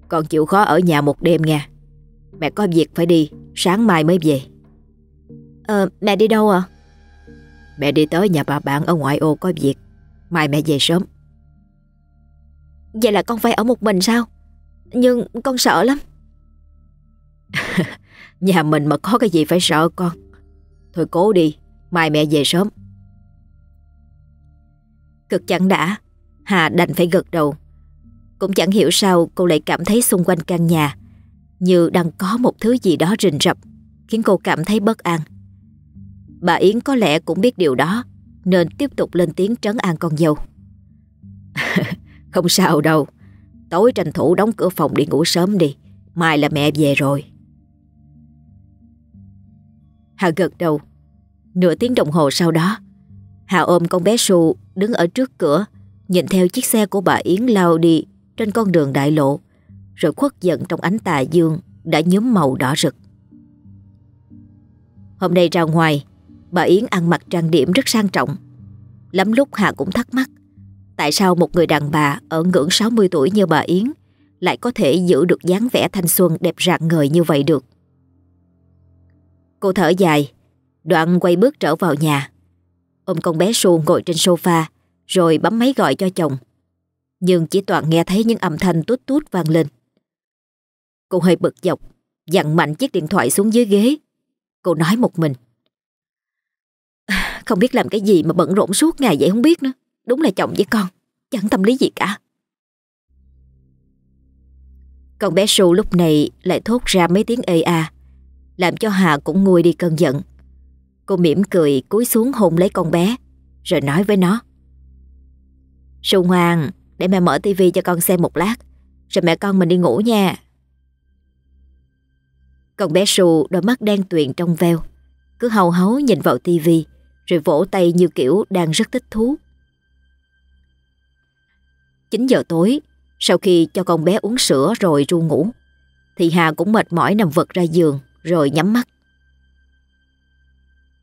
Con chịu khó ở nhà một đêm nha. Mẹ có việc phải đi Sáng mai mới về. Ờ mẹ đi đâu ạ? Mẹ đi tới nhà bà bạn ở ngoại ô có việc Mai mẹ về sớm. Vậy là con phải ở một mình sao? Nhưng con sợ lắm. Nhà mình mà có cái gì phải sợ con. Thôi cố đi Mai mẹ về sớm Cực chẳng đã. Hà đành phải gật đầu. Cũng chẳng hiểu sao cô lại cảm thấy xung quanh căn nhà Như đang có một thứ gì đó rình rập Khiến cô cảm thấy bất an. Bà Yến có lẽ cũng biết điều đó Nên tiếp tục lên tiếng trấn an con dâu. Không sao đâu. Tối tranh thủ đóng cửa phòng đi ngủ sớm đi. Mai là mẹ về rồi. Hà gật đầu. Nửa tiếng đồng hồ sau đó, Hà ôm con bé Su đứng ở trước cửa, nhìn theo chiếc xe của bà Yến lao đi trên con đường đại lộ, rồi khuất giận trong ánh tà dương đã nhuốm màu đỏ rực. Hôm nay ra ngoài Bà Yến ăn mặc trang điểm rất sang trọng. Lắm lúc Hà cũng thắc mắc Tại sao một người đàn bà ở ngưỡng 60 tuổi như bà Yến Lại có thể giữ được dáng vẻ thanh xuân đẹp rạng ngời như vậy được? Cô thở dài Đoạn quay bước trở vào nhà. Ôm con bé Su ngồi trên sofa, Rồi bấm máy gọi cho chồng. Nhưng chỉ toàn nghe thấy những âm thanh tút tút vang lên. Cô hơi bực dọc, Dặn mạnh chiếc điện thoại xuống dưới ghế. Cô nói một mình. Không biết làm cái gì mà bận rộn suốt ngày vậy không biết nữa. Đúng là chồng với con, Chẳng tâm lý gì cả. Con bé Su lúc này lại thốt ra mấy tiếng ê a, Làm cho Hà cũng nguôi đi cơn giận. Cô mỉm cười, cúi xuống hôn lấy con bé, Rồi nói với nó. Su ngoan Để mẹ mở tivi cho con xem một lát, Rồi mẹ con mình đi ngủ nha. Con bé Su đôi mắt đen tuyền trong veo, Cứ hầu hấu nhìn vào tivi, Rồi vỗ tay như kiểu đang rất thích thú. 9 giờ tối, Sau khi cho con bé uống sữa rồi ru ngủ, Thì Hà cũng mệt mỏi nằm vật ra giường, Rồi nhắm mắt.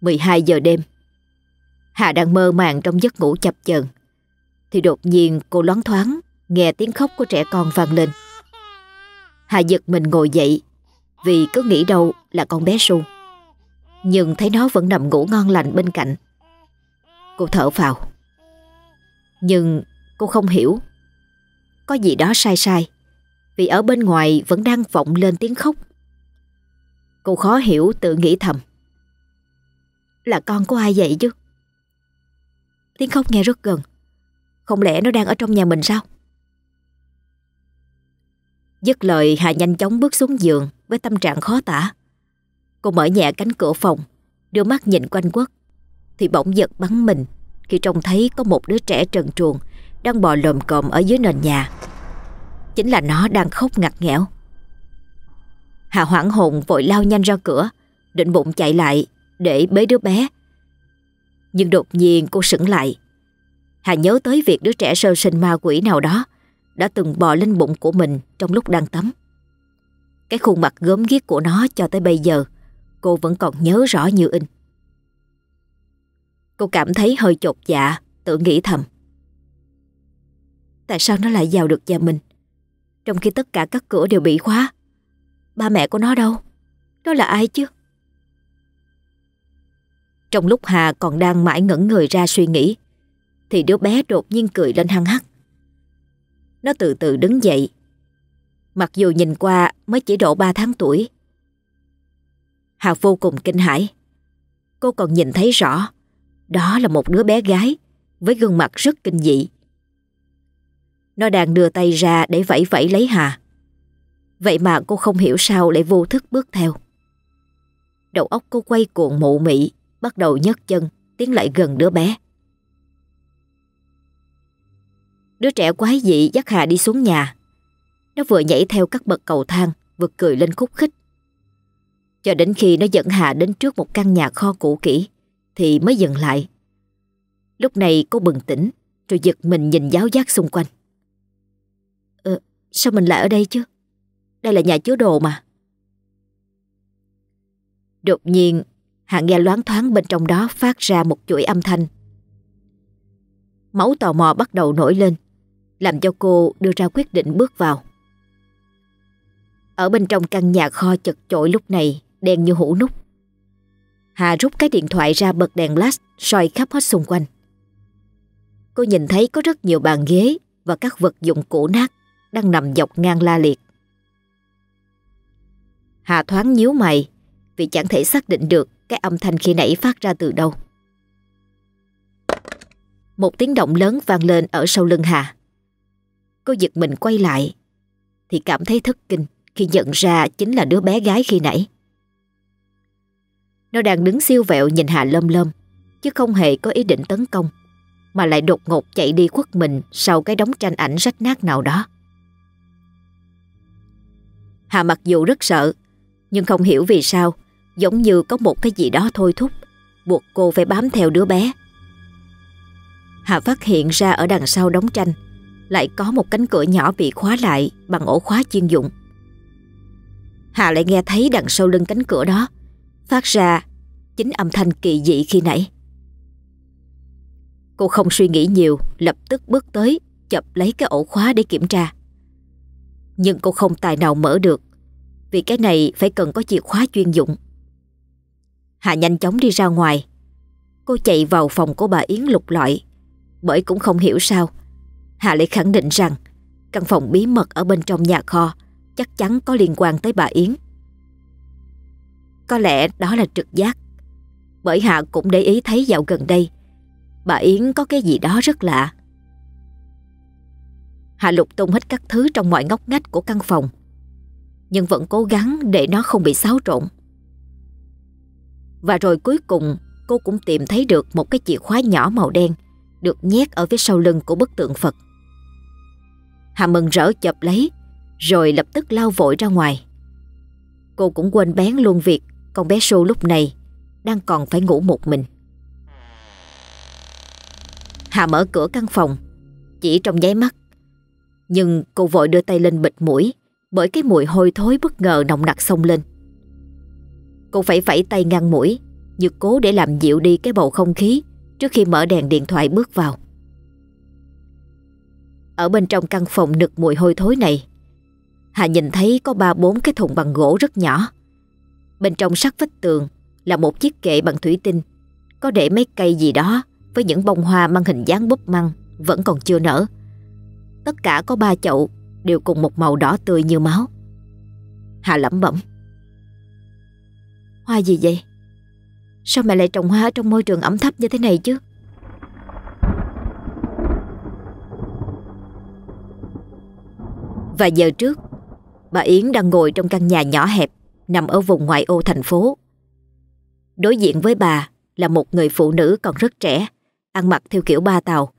12 giờ đêm. Hà đang mơ màng trong giấc ngủ chập chờn. Thì đột nhiên cô loáng thoáng Nghe tiếng khóc của trẻ con vang lên. Hà giật mình ngồi dậy Vì cứ nghĩ đâu là con bé Su. Nhưng thấy nó vẫn nằm ngủ ngon lành bên cạnh. Cô thở vào Nhưng cô không hiểu Có gì đó sai sai, Vì ở bên ngoài vẫn đang vọng lên tiếng khóc. Cô khó hiểu tự nghĩ thầm là con của ai vậy chứ? Tiếng khóc nghe rất gần. Không lẽ nó đang ở trong nhà mình sao? Dứt lời, Hà nhanh chóng bước xuống giường Với tâm trạng khó tả. Cô mở nhẹ cánh cửa phòng, Đưa mắt nhìn quanh quất, Thì bỗng giật bắn mình Khi trông thấy có một đứa trẻ trần truồng Đang bò lồm cồm ở dưới nền nhà. Chính là nó đang khóc ngặt nghẽo. Hà hoảng hồn vội lao nhanh ra cửa, Định bụng chạy lại để bế đứa bé. Nhưng đột nhiên cô sững lại. Hà nhớ tới việc đứa trẻ sơ sinh ma quỷ nào đó đã từng bò lên bụng của mình trong lúc đang tắm. Cái khuôn mặt gớm ghiếc của nó cho tới bây giờ cô vẫn còn nhớ rõ như in. Cô cảm thấy hơi chột dạ, tự nghĩ thầm. Tại sao nó lại vào được nhà mình? Trong khi tất cả các cửa đều bị khóa. Ba mẹ của nó đâu? Đó là ai chứ? Trong lúc Hà còn đang mãi ngẩn người ra suy nghĩ, Thì đứa bé đột nhiên cười lên hăng hắc. Nó từ từ đứng dậy. Mặc dù nhìn qua mới chỉ độ 3 tháng tuổi. Hà vô cùng kinh hãi. Cô còn nhìn thấy rõ, Đó là một đứa bé gái Với gương mặt rất kinh dị. Nó đang đưa tay ra để vẫy vẫy lấy Hà. Vậy mà cô không hiểu sao lại vô thức bước theo. Đầu óc cô quay cuồng mụ mị bắt đầu nhấc chân tiến lại gần đứa bé. Đứa trẻ quái dị dắt Hà đi xuống nhà. Nó vừa nhảy theo các bậc cầu thang, vừa cười lên khúc khích. Cho đến khi nó dẫn Hà đến trước một căn nhà kho cũ kỹ, thì mới dừng lại. Lúc này cô bừng tỉnh, rồi giật mình nhìn giáo giác xung quanh. Ờ, sao mình lại ở đây chứ? Đây là nhà chứa đồ mà. Đột nhiên Hạ nghe loáng thoáng bên trong đó phát ra một chuỗi âm thanh. Máu tò mò bắt đầu nổi lên, làm cho cô đưa ra quyết định bước vào. Ở bên trong căn nhà kho chật chội lúc này đen như hũ nút. Hà rút cái điện thoại ra bật đèn flash soi khắp hết xung quanh. Cô nhìn thấy có rất nhiều bàn ghế và các vật dụng cũ nát đang nằm dọc ngang la liệt. Hà thoáng nhíu mày vì chẳng thể xác định được cái âm thanh khi nãy phát ra từ đâu. Một tiếng động lớn vang lên ở sau lưng Hà. Cô giật mình quay lại, thì cảm thấy thất kinh khi nhận ra chính là đứa bé gái khi nãy. Nó đang đứng siêu vẹo nhìn Hà lâm lâm chứ không hề có ý định tấn công, mà lại đột ngột chạy đi khuất mình sau cái đống tranh ảnh rách nát nào đó. Hà mặc dù rất sợ, nhưng không hiểu vì sao Giống như có một cái gì đó thôi thúc Buộc cô phải bám theo đứa bé Hà phát hiện ra ở đằng sau đóng tranh Lại có một cánh cửa nhỏ bị khóa lại Bằng ổ khóa chuyên dụng Hà lại nghe thấy đằng sau lưng cánh cửa đó Phát ra chính âm thanh kỳ dị khi nãy. Cô không suy nghĩ nhiều, lập tức bước tới, chập lấy cái ổ khóa để kiểm tra. Nhưng cô không tài nào mở được, vì cái này phải cần có chìa khóa chuyên dụng. Hà nhanh chóng đi ra ngoài. Cô chạy vào phòng của bà Yến lục lọi, bởi cũng không hiểu sao. Hà lại khẳng định rằng căn phòng bí mật ở bên trong nhà kho chắc chắn có liên quan tới bà Yến. Có lẽ đó là trực giác, bởi Hà cũng để ý thấy dạo gần đây bà Yến có cái gì đó rất lạ. Hà lục tung hết các thứ trong mọi ngóc ngách của căn phòng, nhưng vẫn cố gắng để nó không bị xáo trộn. Và rồi cuối cùng, cô cũng tìm thấy được một cái chìa khóa nhỏ màu đen, được nhét ở phía sau lưng của bức tượng Phật. Hà mừng rỡ chập lấy, rồi lập tức lao vội ra ngoài. Cô cũng quên bén luôn việc con bé Sô lúc này đang còn phải ngủ một mình. Hà mở cửa căn phòng, chỉ trong nháy mắt. Nhưng cô vội đưa tay lên bịt mũi, bởi cái mùi hôi thối bất ngờ nồng nặc xông lên. Cô phải vẫy tay ngăn mũi như cố để làm dịu đi cái bầu không khí trước khi mở đèn điện thoại bước vào. Ở bên trong căn phòng nực mùi hôi thối này, Hà nhìn thấy có ba bốn cái thùng bằng gỗ rất nhỏ. Bên trong sát vách tường là một chiếc kệ bằng thủy tinh, có để mấy cây gì đó với những bông hoa mang hình dáng búp măng vẫn còn chưa nở. Tất cả có ba chậu đều cùng một màu đỏ tươi như máu. Hà lẩm bẩm. Hoa gì vậy? Sao mẹ lại trồng hoa trong môi trường ẩm thấp như thế này chứ? Và giờ trước, bà Yến đang ngồi trong căn nhà nhỏ hẹp nằm ở vùng ngoại ô thành phố. Đối diện với bà là một người phụ nữ còn rất trẻ, ăn mặc theo kiểu ba tàu,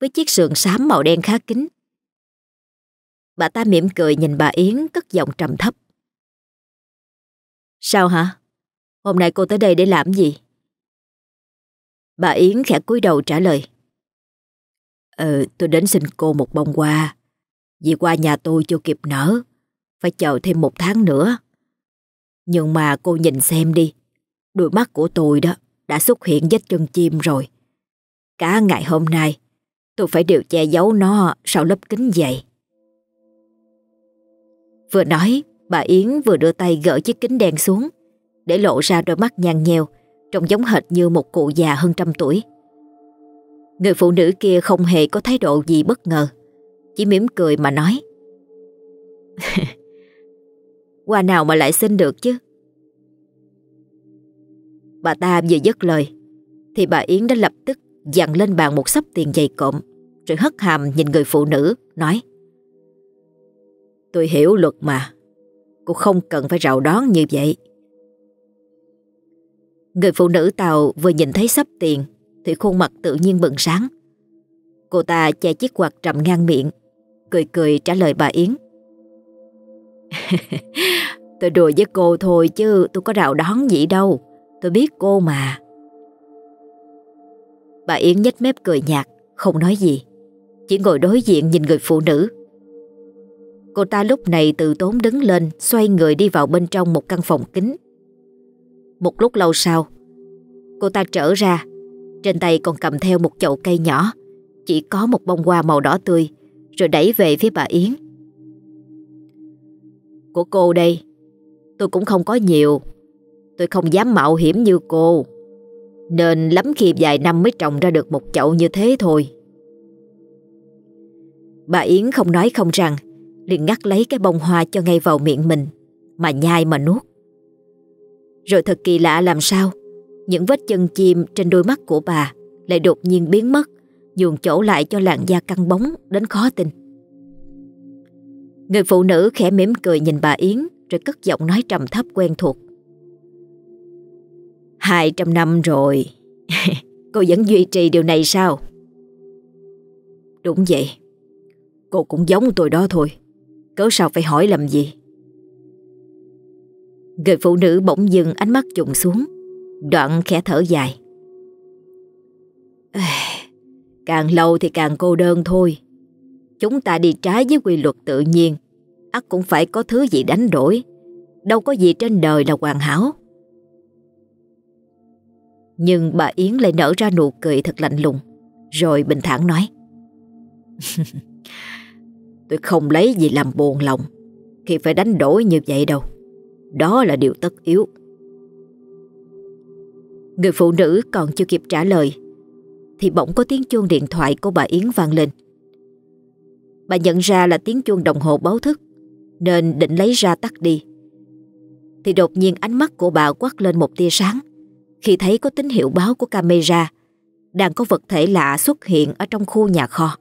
với chiếc sườn xám màu đen khá kín. Bà ta mỉm cười nhìn bà Yến cất giọng trầm thấp. Sao hả? Hôm nay cô tới đây để làm gì? Bà Yến khẽ cúi đầu trả lời. Ờ, tôi đến xin cô một bông hoa. Vì qua nhà tôi chưa kịp nở, phải chờ thêm một tháng nữa. Nhưng mà cô nhìn xem đi, đôi mắt của tôi đó đã xuất hiện vết chân chim rồi. Cả ngày hôm nay, tôi phải đều che giấu nó sau lớp kính dày. Vừa nói, bà Yến vừa đưa tay gỡ chiếc kính đen xuống, để lộ ra đôi mắt nhàn nhèo, trông giống hệt như một cụ già hơn trăm tuổi. Người phụ nữ kia không hề có thái độ gì bất ngờ, chỉ mỉm cười mà nói. Qua nào mà lại xin được chứ? Bà ta vừa dứt lời, thì bà Yến đã lập tức dặn lên bàn một sắp tiền dày cộm, rồi hất hàm nhìn người phụ nữ, nói. Tôi hiểu luật mà, cô không cần phải rào đón như vậy. Người phụ nữ Tàu vừa nhìn thấy sắp tiền thì khuôn mặt tự nhiên bừng sáng. Cô ta che chiếc quạt trầm ngang miệng, cười cười trả lời bà Yến. tôi đùa với cô thôi chứ tôi có rào đón gì đâu, tôi biết cô mà. Bà Yến nhếch mép cười nhạt, không nói gì, chỉ ngồi đối diện nhìn người phụ nữ. Cô ta lúc này từ tốn đứng lên, xoay người đi vào bên trong một căn phòng kính một lúc lâu sau. Cô ta trở ra, Trên tay còn cầm theo một chậu cây nhỏ, Chỉ có một bông hoa màu đỏ tươi, Rồi đẩy về phía bà Yến. Của cô đây, Tôi cũng không có nhiều, Tôi không dám mạo hiểm như cô, Nên lắm khi vài năm mới trồng ra được một chậu như thế thôi. Bà Yến không nói không rằng, liền ngắt lấy cái bông hoa cho ngay vào miệng mình, Mà nhai mà nuốt rồi thật kỳ lạ làm sao? Những vết chân chim trên đôi mắt của bà Lại đột nhiên biến mất Dường chỗ lại cho làn da căng bóng Đến khó tin. Người phụ nữ khẽ mỉm cười nhìn bà Yến Rồi cất giọng nói trầm thấp quen thuộc. Hai trăm năm rồi. Cô vẫn duy trì điều này sao? Đúng vậy. Cô cũng giống tôi đó thôi. Cớ sao phải hỏi làm gì? Người phụ nữ bỗng dừng ánh mắt trùng xuống. Đoạn khẽ thở dài. Càng lâu thì càng cô đơn thôi. Chúng ta đi trái với quy luật tự nhiên. Ắt cũng phải có thứ gì đánh đổi. Đâu có gì trên đời là hoàn hảo. Nhưng bà Yến lại nở ra nụ cười thật lạnh lùng, Rồi bình thản nói. Tôi không lấy gì làm buồn lòng. Khi phải đánh đổi như vậy đâu. Đó là điều tất yếu. Người phụ nữ còn chưa kịp trả lời, Thì bỗng có tiếng chuông điện thoại của bà Yến vang lên. Bà nhận ra là tiếng chuông đồng hồ báo thức, Nên định lấy ra tắt đi. Thì đột nhiên ánh mắt của bà quắc lên một tia sáng, Khi thấy có tín hiệu báo của camera Đang có vật thể lạ xuất hiện ở trong khu nhà kho.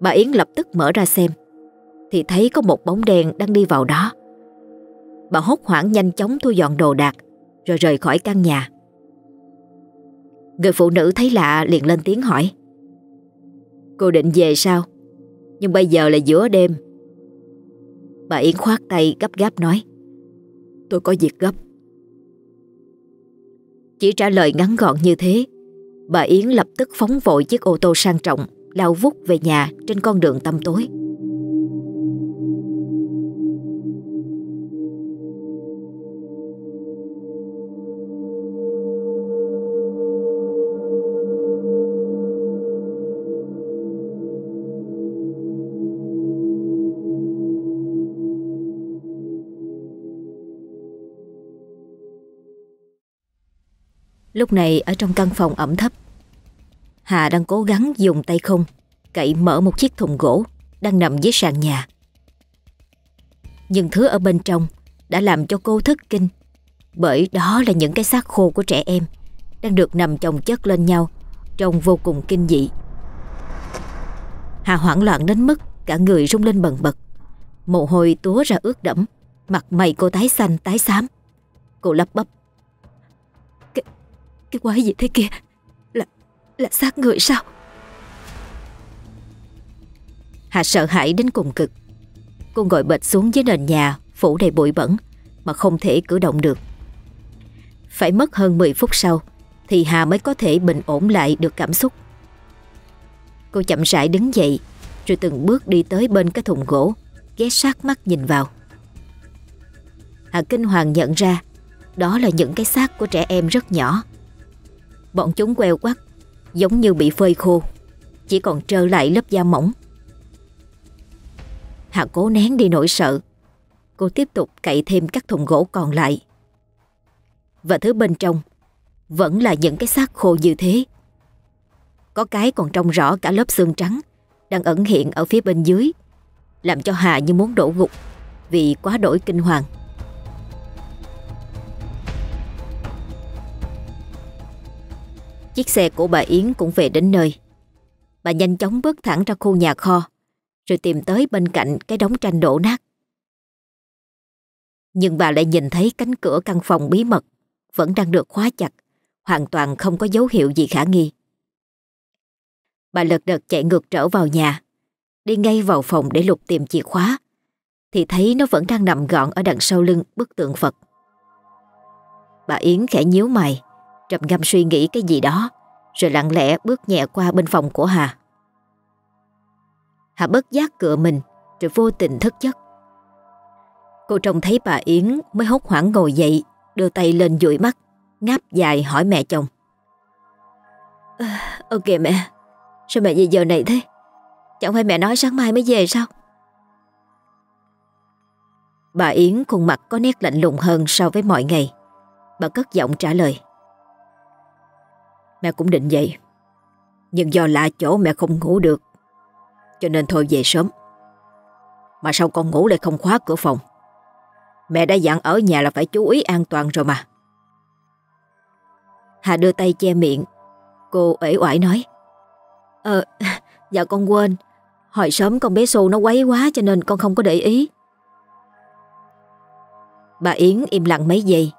Bà Yến lập tức mở ra xem, Thì thấy có một bóng đèn đang đi vào đó. Bà hốt hoảng nhanh chóng thu dọn đồ đạc, Rồi rời khỏi căn nhà. Người phụ nữ thấy lạ liền lên tiếng hỏi, Cô định về sao? Nhưng bây giờ là giữa đêm. Bà Yến khoát tay gấp gáp nói, Tôi có việc gấp. Chỉ trả lời ngắn gọn như thế, Bà Yến lập tức phóng vội chiếc ô tô sang trọng, lao vút về nhà trên con đường tăm tối. Lúc này ở trong căn phòng ẩm thấp Hà đang cố gắng dùng tay không cậy mở một chiếc thùng gỗ đang nằm dưới sàn nhà. Nhưng thứ ở bên trong đã làm cho cô thất kinh bởi đó là những cái xác khô của trẻ em đang được nằm chồng chất lên nhau trông vô cùng kinh dị. Hà hoảng loạn đến mức cả người rung lên bần bật. Mồ hôi túa ra ướt đẫm, mặt mày cô tái xanh tái xám. Cô lắp bắp. Cái, quái gì thế kia? Là xác người sao? Hà sợ hãi đến cùng cực. Cô ngồi bệt xuống dưới nền nhà Phủ đầy bụi bẩn Mà không thể cử động được. Phải mất hơn 10 phút sau Thì Hà mới có thể bình ổn lại được cảm xúc. Cô chậm rãi đứng dậy Rồi từng bước đi tới bên cái thùng gỗ Ghé sát mắt nhìn vào. Hà kinh hoàng nhận ra Đó là những cái xác của trẻ em rất nhỏ. Bọn chúng queo quắt, Giống như bị phơi khô. Chỉ còn trơ lại lớp da mỏng. Hà cố nén đi nỗi sợ. Cô tiếp tục cậy thêm các thùng gỗ còn lại. Và thứ bên trong Vẫn là những cái xác khô như thế. Có cái còn trông rõ cả lớp xương trắng Đang ẩn hiện ở phía bên dưới, Làm cho Hà như muốn đổ gục Vì quá đổi kinh hoàng. Chiếc xe của bà Yến cũng về đến nơi. Bà nhanh chóng bước thẳng ra khu nhà kho, rồi tìm tới bên cạnh cái đống tranh đổ nát. Nhưng bà lại nhìn thấy cánh cửa căn phòng bí mật vẫn đang được khóa chặt, hoàn toàn không có dấu hiệu gì khả nghi. Bà lật đật chạy ngược trở vào nhà, đi ngay vào phòng để lục tìm chìa khóa, thì thấy nó vẫn đang nằm gọn ở đằng sau lưng bức tượng Phật. Bà Yến khẽ nhíu mày, trầm ngâm suy nghĩ cái gì đó Rồi lặng lẽ bước nhẹ qua bên phòng của Hà. Hà bất giác cựa mình Rồi vô tình thất chất Cô trông thấy bà Yến Mới hốt hoảng ngồi dậy Đưa tay lên dụi mắt Ngáp dài hỏi mẹ chồng. À, Ok mẹ. Sao mẹ về giờ này thế? Chẳng phải mẹ nói sáng mai mới về sao? Bà Yến khuôn mặt có nét lạnh lùng hơn so với mọi ngày. Bà cất giọng trả lời Mẹ cũng định vậy. Nhưng do lạ chỗ mẹ không ngủ được Cho nên thôi về sớm. Mà sao con ngủ lại không khóa cửa phòng? Mẹ đã dặn ở nhà là phải chú ý an toàn rồi mà. Hà đưa tay che miệng. Cô ể oải nói Ờ, dạ con quên. Hồi sớm con bé Xu nó quấy quá cho nên con không có để ý. Bà Yến im lặng mấy giây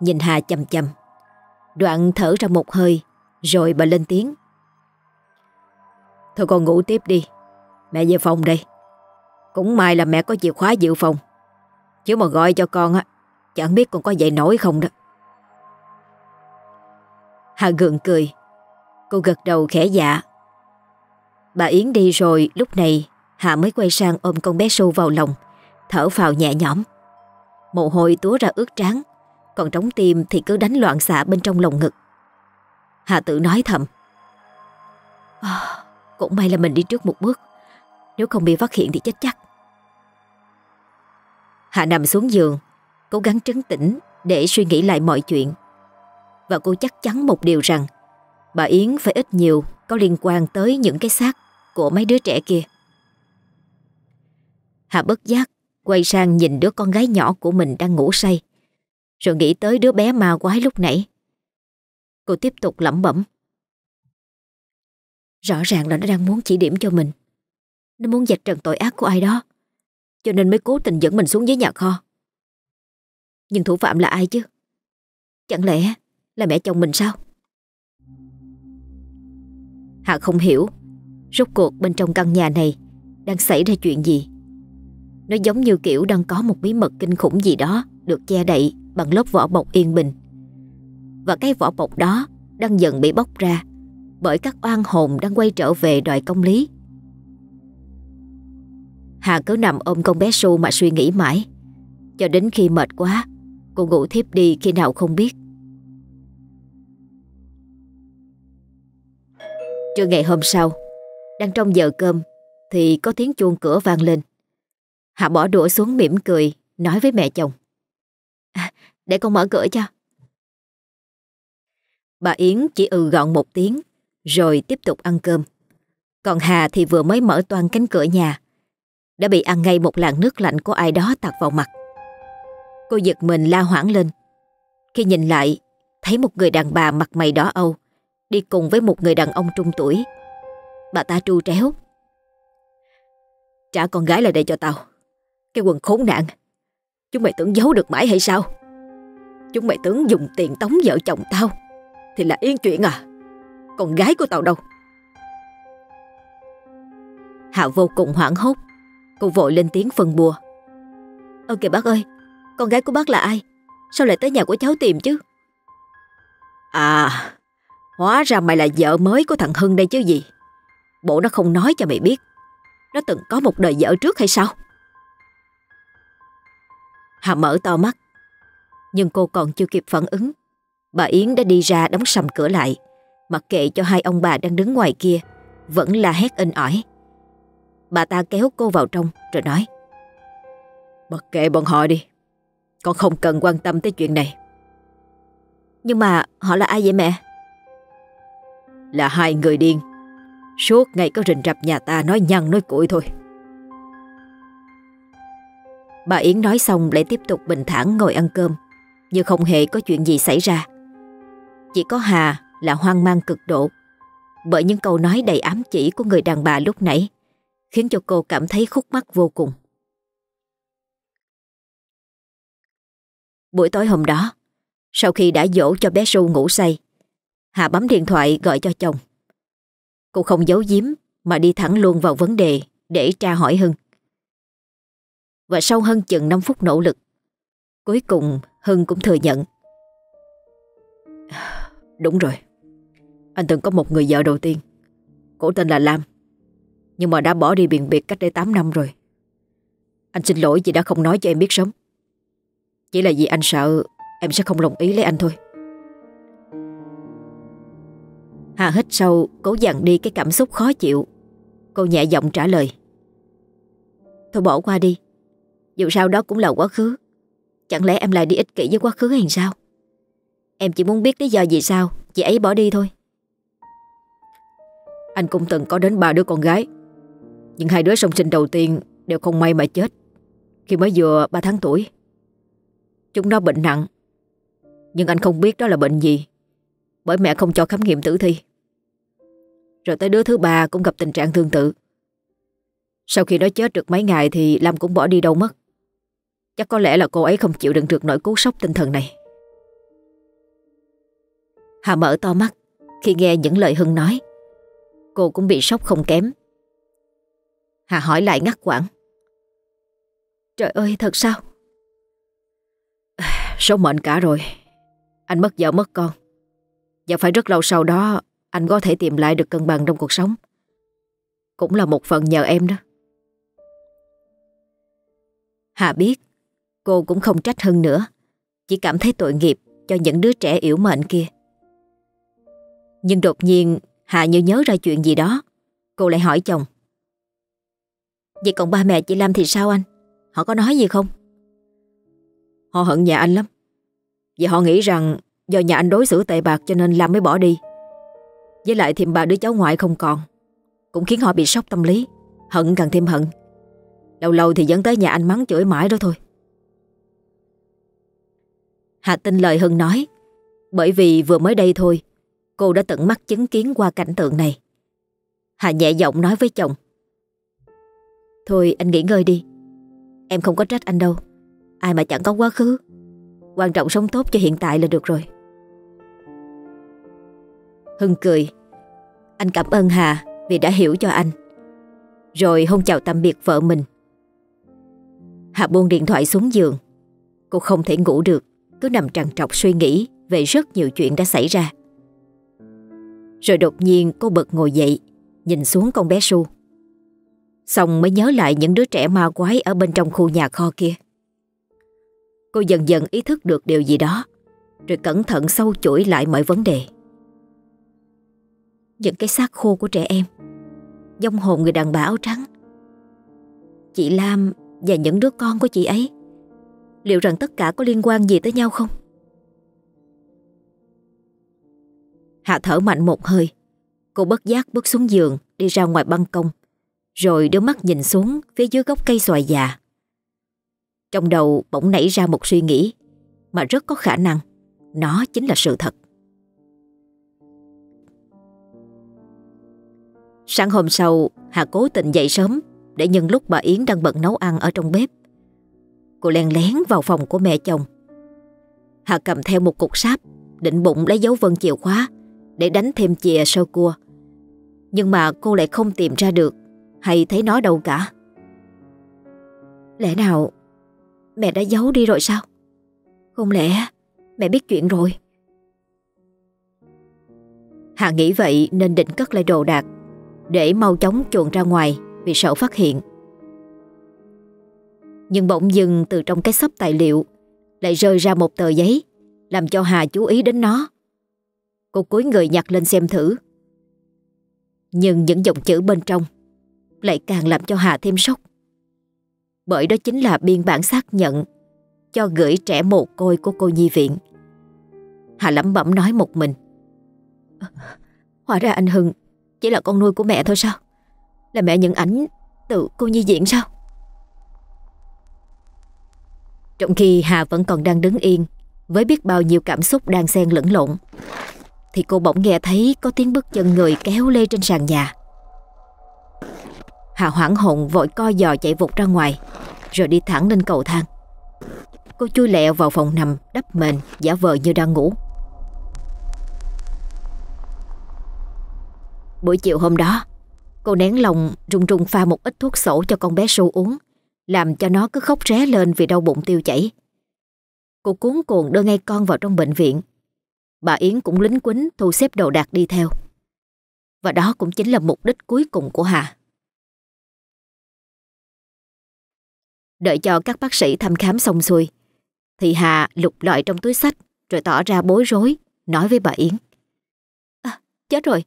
Nhìn Hà chầm chầm. Đoạn thở ra một hơi rồi bà lên tiếng. Thôi con ngủ tiếp đi. Mẹ về phòng đây. Cũng may là mẹ có chìa khóa dự phòng. Chứ mà gọi cho con á, Chẳng biết con có dậy nổi không đó. Hà gượng cười. Cô gật đầu khẽ dạ. Bà Yến đi rồi, lúc này Hà mới quay sang ôm con bé Su vào lòng, Thở phào nhẹ nhõm. Mồ hôi túa ra ướt trán Còn trống tim thì cứ đánh loạn xạ bên trong lồng ngực. Hà tự nói thầm. À, Cũng may là mình đi trước một bước. Nếu không bị phát hiện thì chết chắc. Hà nằm xuống giường Cố gắng trấn tĩnh Để suy nghĩ lại mọi chuyện. Và cô chắc chắn một điều rằng Bà Yến phải ít nhiều Có liên quan tới những cái xác Của mấy đứa trẻ kia. Hà bất giác Quay sang nhìn đứa con gái nhỏ của mình đang ngủ say Rồi nghĩ tới đứa bé ma quái lúc nãy. Cô tiếp tục lẩm bẩm. Rõ ràng là nó đang muốn chỉ điểm cho mình. Nó muốn dạch trần tội ác của ai đó, Cho nên mới cố tình dẫn mình xuống dưới nhà kho. Nhưng thủ phạm là ai chứ? Chẳng lẽ là mẹ chồng mình sao? Hạ không hiểu, Rốt cuộc bên trong căn nhà này Đang xảy ra chuyện gì. Nó giống như kiểu đang có một bí mật kinh khủng gì đó Được che đậy bằng lớp vỏ bọc yên bình. Và cái vỏ bọc đó Đang dần bị bóc ra Bởi các oan hồn đang quay trở về đòi công lý. Hà cứ nằm ôm con bé Su mà suy nghĩ mãi Cho đến khi mệt quá Cô ngủ thiếp đi khi nào không biết. Trưa ngày hôm sau Đang trong giờ cơm Thì có tiếng chuông cửa vang lên. Hạ bỏ đũa xuống mỉm cười Nói với mẹ chồng à, Để con mở cửa cho. Bà Yến chỉ ừ gọn một tiếng, Rồi tiếp tục ăn cơm. Còn Hà thì vừa mới mở toan cánh cửa nhà. Đã bị ăn ngay một làn nước lạnh của ai đó tạt vào mặt. Cô giật mình la hoảng lên. Khi nhìn lại, Thấy một người đàn bà mặt mày đỏ âu, Đi cùng với một người đàn ông trung tuổi. Bà ta tru tréo. Trả con gái lại đây cho tao. Cái quần khốn nạn. Chúng mày tưởng giấu được mãi hay sao? Chúng mày tưởng dùng tiền tống vợ chồng tao. Thì là yên chuyện à? Con gái của tao đâu Hạ vô cùng hoảng hốt. Cô vội lên tiếng phân bùa Ơ kìa bác ơi, Con gái của bác là ai? Sao lại tới nhà của cháu tìm chứ? À Hóa ra mày là vợ mới của thằng Hưng đây chứ gì? Bộ nó không nói cho mày biết. Nó từng có một đời vợ trước hay sao? Hạ mở to mắt. Nhưng cô còn chưa kịp phản ứng. Bà Yến đã đi ra đóng sầm cửa lại. Mặc kệ cho hai ông bà đang đứng ngoài kia Vẫn là hét in ỏi. Bà ta kéo cô vào trong rồi nói Mặc kệ bọn họ đi Con không cần quan tâm tới chuyện này. Nhưng mà họ là ai vậy mẹ? Là hai người điên. Suốt ngày có rình rập nhà ta nói nhăn nói cuội thôi. Bà Yến nói xong lại tiếp tục bình thản ngồi ăn cơm Như không hề có chuyện gì xảy ra chỉ có Hà là hoang mang cực độ Bởi những câu nói đầy ám chỉ của người đàn bà lúc nãy Khiến cho cô cảm thấy khúc mắc vô cùng Buổi tối hôm đó Sau khi đã dỗ cho bé Su ngủ say Hà bấm điện thoại gọi cho chồng. Cô không giấu giếm mà đi thẳng luôn vào vấn đề để tra hỏi Hưng. Và sau hơn chừng 5 phút nỗ lực, cuối cùng Hưng cũng thừa nhận. Đúng rồi, anh từng có một người vợ đầu tiên. Cô tên là Lam, nhưng mà đã bỏ đi biệt biệt cách đây 8 năm rồi. Anh xin lỗi vì đã không nói cho em biết sớm. Chỉ là vì anh sợ em sẽ không đồng ý lấy anh thôi. Hà hít sâu cố dằn đi cái cảm xúc khó chịu Cô nhẹ giọng trả lời Thôi bỏ qua đi Dù sao đó cũng là quá khứ Chẳng lẽ em lại đi ích kỷ với quá khứ hay sao Em chỉ muốn biết lý do gì sao. Chị ấy bỏ đi thôi. Anh cũng từng có đến ba đứa con gái. Nhưng hai đứa song sinh đầu tiên Đều không may mà chết. Khi mới vừa 3 tháng tuổi, Chúng nó bệnh nặng. Nhưng anh không biết đó là bệnh gì, Bởi mẹ không cho khám nghiệm tử thi. Rồi tới đứa thứ ba cũng gặp tình trạng tương tự. Sau khi nó chết được mấy ngày Thì Lâm cũng bỏ đi đâu mất. Chắc có lẽ là cô ấy không chịu đựng được nỗi cú sốc tinh thần này. Hà mở to mắt, Khi nghe những lời Hưng nói, Cô cũng bị sốc không kém Hà hỏi lại ngắt quãng Trời ơi, thật sao Số mệnh cả rồi, Anh mất vợ mất con Và phải rất lâu sau đó, anh có thể tìm lại được cân bằng trong cuộc sống. Cũng là một phần nhờ em đó. Hà biết, cô cũng không trách Hưng nữa. Chỉ cảm thấy tội nghiệp cho những đứa trẻ yếu mệnh kia nhưng đột nhiên, Hạ như nhớ ra chuyện gì đó. Cô lại hỏi chồng. Vậy còn ba mẹ chị Lam thì sao anh? Họ có nói gì không? Họ hận nhà anh lắm. Vì họ nghĩ rằng Do nhà anh đối xử tệ bạc cho nên Lam mới bỏ đi. Với lại thêm ba đứa cháu ngoại không còn, Cũng khiến họ bị sốc tâm lý, Hận càng thêm hận. Lâu lâu thì dẫn tới nhà anh mắng chửi mãi đó thôi. Hà tin lời Hưng nói, Bởi vì vừa mới đây thôi Cô đã tận mắt chứng kiến qua cảnh tượng này. Hà nhẹ giọng nói với chồng. Thôi, anh nghỉ ngơi đi. Em không có trách anh đâu. Ai mà chẳng có quá khứ. Quan trọng sống tốt cho hiện tại là được rồi. Hưng cười. Anh cảm ơn Hà Vì đã hiểu cho anh. Rồi hôn chào tạm biệt vợ mình. Hà buông điện thoại xuống giường. Cô không thể ngủ được. Cứ nằm trằn trọc suy nghĩ Về rất nhiều chuyện đã xảy ra. Rồi đột nhiên cô bật ngồi dậy, Nhìn xuống con bé Su. Xong mới nhớ lại những đứa trẻ ma quái Ở bên trong khu nhà kho kia. Cô dần dần ý thức được điều gì đó, Rồi cẩn thận sâu chuỗi lại mọi vấn đề. Những cái xác khô của trẻ em Dông hồn người đàn bà áo trắng. Chị Lam và những đứa con của chị ấy, Liệu rằng tất cả có liên quan gì tới nhau không? Hạ thở mạnh một hơi. Cô bất giác bước xuống giường, Đi ra ngoài ban công, Rồi đưa mắt nhìn xuống phía dưới gốc cây xoài già. Trong đầu bỗng nảy ra một suy nghĩ, Mà rất có khả năng Nó chính là sự thật. Sáng hôm sau, hạ cố tình dậy sớm Để nhân lúc bà Yến đang bận nấu ăn ở trong bếp. Cô len lén vào phòng của mẹ chồng. Hạ cầm theo một cục sáp, Định bụng lấy dấu vân chìa khóa để đánh thêm chìa sơ cua. Nhưng mà cô lại không tìm ra được, Hay thấy nó đâu cả. Lẽ nào Mẹ đã giấu đi rồi sao? Không lẽ Mẹ biết chuyện rồi? Hà nghĩ vậy nên định cất lại đồ đạc, Để mau chóng chuồn ra ngoài Vì sợ phát hiện. Nhưng bỗng dừng từ trong cái sắp tài liệu Lại rơi ra một tờ giấy, Làm cho Hà chú ý đến nó. Cô cúi người nhặt lên xem thử. Nhưng những dòng chữ bên trong Lại càng làm cho Hà thêm sốc. Bởi đó chính là biên bản xác nhận Cho gửi trẻ mồ côi của cô nhi viện. Hà lẩm bẩm nói một mình. Hóa ra anh Hưng Chỉ là con nuôi của mẹ thôi sao? Là mẹ nhận ảnh từ cô nhi viện sao? Trong khi Hà vẫn còn đang đứng yên Với biết bao nhiêu cảm xúc đang xen lẫn lộn thì cô bỗng nghe thấy Có tiếng bước chân người kéo lê trên sàn nhà Hà hoảng hồn vội co giò chạy vụt ra ngoài, Rồi đi thẳng lên cầu thang Cô chui lẹo vào phòng nằm, Đắp mền, giả vờ như đang ngủ Buổi chiều hôm đó, Cô nén lòng rung rung pha một ít thuốc sổ cho con bé Su uống, làm cho nó cứ khóc ré lên vì đau bụng tiêu chảy. Cô cuốn cuồng đưa ngay con vào trong bệnh viện. Bà Yến cũng lính quính thu xếp đồ đạc đi theo. Và đó cũng chính là mục đích cuối cùng của Hà. Đợi cho các bác sĩ thăm khám xong xuôi, thì Hà lục lọi trong túi sách rồi tỏ ra bối rối, nói với bà Yến. À, chết rồi,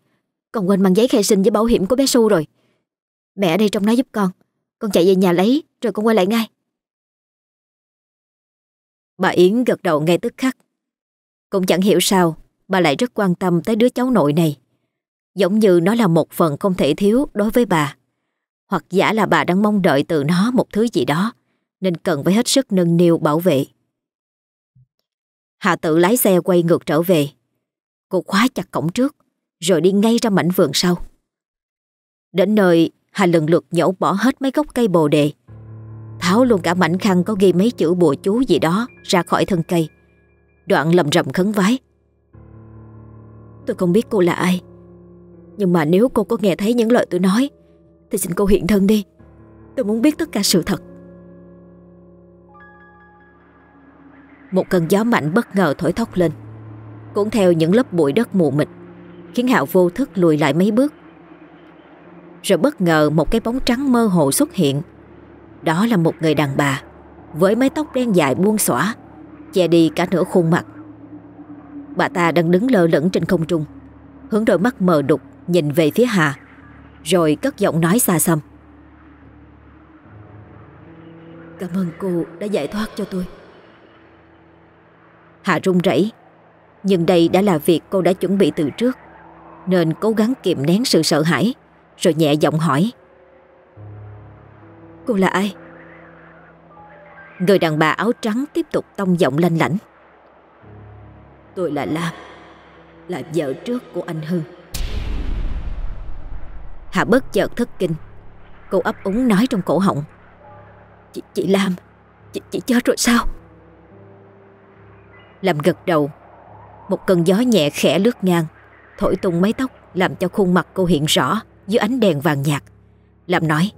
còn quên mang giấy khai sinh với bảo hiểm của bé Su rồi. Mẹ ở đây trong nó giúp con, con chạy về nhà lấy rồi con quay lại ngay. Bà Yến gật đầu ngay tức khắc. Cũng chẳng hiểu sao, bà lại rất quan tâm tới đứa cháu nội này. Giống như nó là một phần không thể thiếu đối với bà. Hoặc giả là bà đang mong đợi từ nó một thứ gì đó, nên cần phải hết sức nâng niu bảo vệ. Hà tự lái xe quay ngược trở về. Cô khóa chặt cổng trước, rồi đi ngay ra mảnh vườn sau. Đến nơi, Hà lần lượt nhổ bỏ hết mấy gốc cây bồ đề Tháo luôn cả mảnh khăn có ghi mấy chữ bùa chú gì đó ra khỏi thân cây Đoạn lầm rầm khấn vái. Tôi không biết cô là ai, Nhưng mà nếu cô có nghe thấy những lời tôi nói, Thì xin cô hiện thân đi. Tôi muốn biết tất cả sự thật. Một cơn gió mạnh bất ngờ thổi thốc lên, Cuốn theo những lớp bụi đất mù mịt, Khiến Hạo vô thức lùi lại mấy bước. Rồi bất ngờ một cái bóng trắng mơ hồ xuất hiện. Đó là một người đàn bà, Với mái tóc đen dài buông xõa che đi cả nửa khuôn mặt. Bà ta đang đứng lơ lửng trên không trung, hướng đôi mắt mờ đục nhìn về phía Hà, rồi cất giọng nói xa xăm. Cảm ơn cô đã giải thoát cho tôi. Hà run rẩy, nhưng đây đã là việc cô đã chuẩn bị từ trước, nên cố gắng kiềm nén sự sợ hãi, rồi nhẹ giọng hỏi. Cô là ai? Người đàn bà áo trắng tiếp tục tông giọng lanh lảnh. Tôi là Lam, là vợ trước của anh Hưng. Hạ bất chợt thất kinh, cô ấp úng nói trong cổ họng. Chị, chị Lam, chị, chị chết rồi sao? Làm gật đầu, một cơn gió nhẹ khẽ lướt ngang, thổi tung mái tóc làm cho khuôn mặt cô hiện rõ dưới ánh đèn vàng nhạt. Làm nói.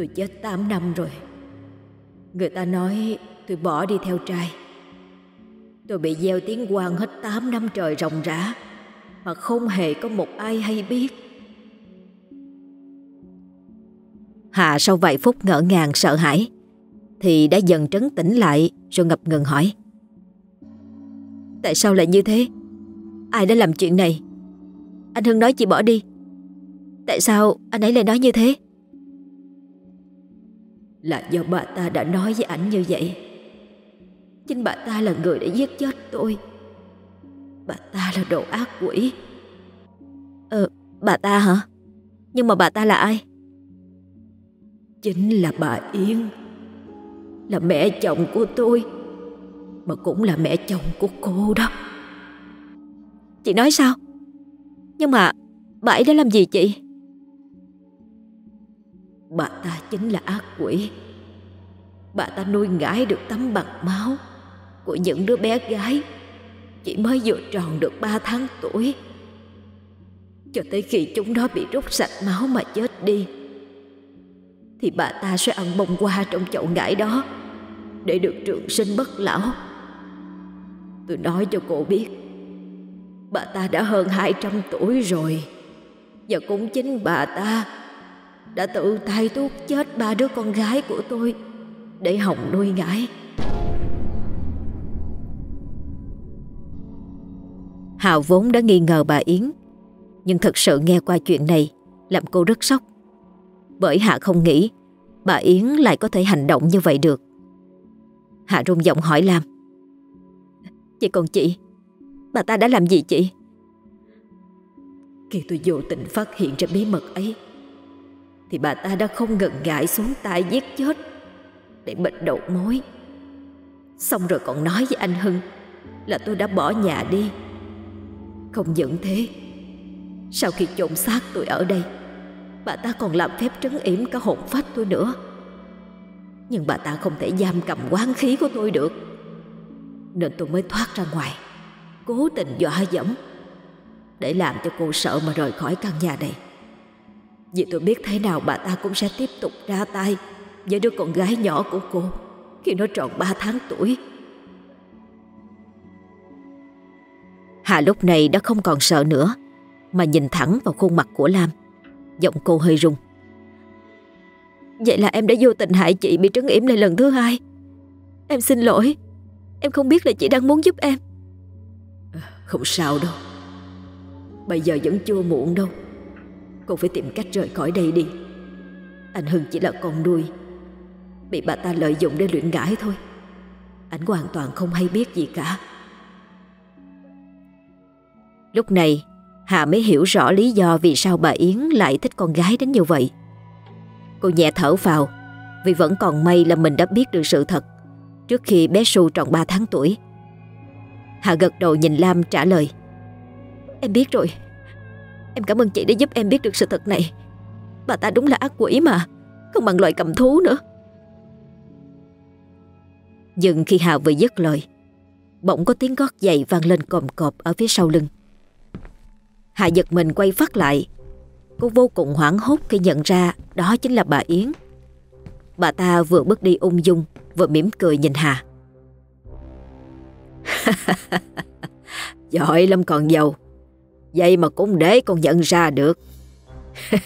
Tôi chết 8 năm rồi. Người ta nói tôi bỏ đi theo trai. Tôi bị gieo tiếng quan hết 8 năm trời ròng rã, Mà không hề có một ai hay biết. Hà sau vài phút ngỡ ngàng sợ hãi, Thì đã dần trấn tĩnh lại Rồi ngập ngừng hỏi. Tại sao lại như thế? Ai đã làm chuyện này? Anh Hưng nói chị bỏ đi. Tại sao anh ấy lại nói như thế? Là do bà ta đã nói với ảnh như vậy Chính bà ta là người đã giết chết tôi Bà ta là đồ ác quỷ Ờ, bà ta hả? Nhưng mà bà ta là ai? Chính là bà Yên Là mẹ chồng của tôi Mà cũng là mẹ chồng của cô đó Chị nói sao? Nhưng mà bà ấy đã làm gì chị? Bà ta chính là ác quỷ. Bà ta nuôi ngãi được tấm bằng máu Của những đứa bé gái. Chỉ mới vừa tròn được 3 tháng tuổi. Cho tới khi chúng nó bị rút sạch máu mà chết đi, Thì bà ta sẽ ăn bông hoa trong chậu ngải đó Để được trường sinh bất lão. Tôi nói cho cô biết, Bà ta đã hơn 200 tuổi rồi Và cũng chính bà ta đã tự tay tuốt chết ba đứa con gái của tôi để hỏng nuôi ngải. Hào vốn đã nghi ngờ bà Yến, nhưng thật sự nghe qua chuyện này làm cô rất sốc. Bởi Hạ không nghĩ bà Yến lại có thể hành động như vậy được. Hạ run giọng hỏi Lam. Vậy còn chị, bà ta đã làm gì chị? Khi tôi vô tình phát hiện ra bí mật ấy, thì bà ta đã không ngần ngại xuống tay giết chết để bịt đầu mối. Xong rồi còn nói với anh Hưng là tôi đã bỏ nhà đi. Không những thế, sau khi trộm xác tôi ở đây, bà ta còn làm phép trấn yểm cả hồn phách tôi nữa. Nhưng bà ta không thể giam cầm quán khí của tôi được. Nên tôi mới thoát ra ngoài, cố tình dọa dẫm để làm cho cô sợ mà rời khỏi căn nhà này. Vì tôi biết thế nào bà ta cũng sẽ tiếp tục ra tay với đứa con gái nhỏ của cô, khi nó tròn 3 tháng tuổi. Hà lúc này đã không còn sợ nữa, mà nhìn thẳng vào khuôn mặt của Lam. Giọng cô hơi rung. Vậy là em đã vô tình hại chị bị trấn yểm lại lần thứ hai. Em xin lỗi. Em không biết là chị đang muốn giúp em. Không sao đâu. Bây giờ vẫn chưa muộn đâu. Cô phải tìm cách rời khỏi đây đi. Anh Hưng chỉ là con nuôi. Bị bà ta lợi dụng để luyện gãi thôi. Anh hoàn toàn không hay biết gì cả. Lúc này, Hà mới hiểu rõ lý do vì sao bà Yến lại thích con gái đến như vậy. Cô nhẹ thở vào, Vì vẫn còn may là mình đã biết được sự thật Trước khi bé Su tròn 3 tháng tuổi. Hà gật đầu nhìn Lam trả lời, Em biết rồi. Em cảm ơn chị đã giúp em biết được sự thật này. Bà ta đúng là ác quỷ mà, Không bằng loài cầm thú nữa. Dừng khi Hà vừa dứt lời, Bỗng có tiếng gót giày vang lên còm cọp ở phía sau lưng. Hà giật mình quay phát lại. Cô vô cùng hoảng hốt khi nhận ra Đó chính là bà Yến. Bà ta vừa bước đi ung dung, Vừa mỉm cười nhìn Hà. Giỏi lắm còn giàu Vậy mà cũng để con nhận ra được.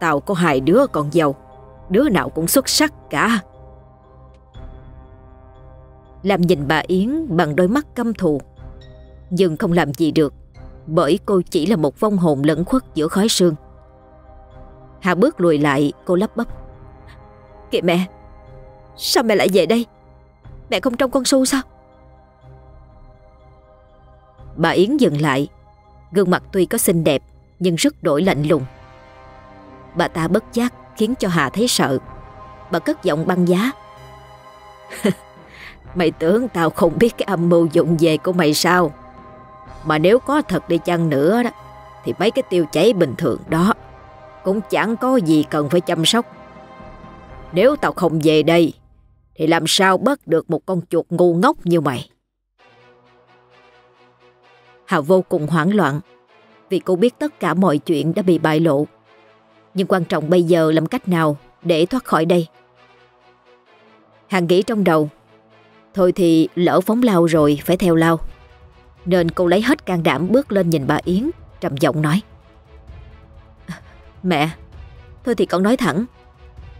Tao có hai đứa con dâu, Đứa nào cũng xuất sắc cả. Làm nhìn bà Yến bằng đôi mắt căm thù, Nhưng không làm gì được, Bởi cô chỉ là một vong hồn lẫn khuất giữa khói sương. Hà bước lùi lại, cô lắp bắp. Kìa mẹ, Sao mẹ lại về đây? Mẹ không trông con su sao? Bà Yến dừng lại. Gương mặt tuy có xinh đẹp, Nhưng rất đổi lạnh lùng. Bà ta bất giác khiến cho Hà thấy sợ. Bà cất giọng băng giá. Mày tưởng tao không biết cái âm mưu dụng về của mày sao? Mà nếu có thật đi chăng nữa đó, Thì mấy cái tiêu chảy bình thường đó Cũng chẳng có gì cần phải chăm sóc. Nếu tao không về đây, Thì làm sao bắt được một con chuột ngu ngốc như mày? Hà vô cùng hoảng loạn. Vì cô biết tất cả mọi chuyện đã bị bại lộ. Nhưng quan trọng bây giờ làm cách nào Để thoát khỏi đây? Hà nghĩ trong đầu. Thôi thì lỡ phóng lao rồi, phải theo lao. Nên cô lấy hết can đảm bước lên nhìn bà Yến, Trầm giọng nói. Mẹ, Thôi thì con nói thẳng.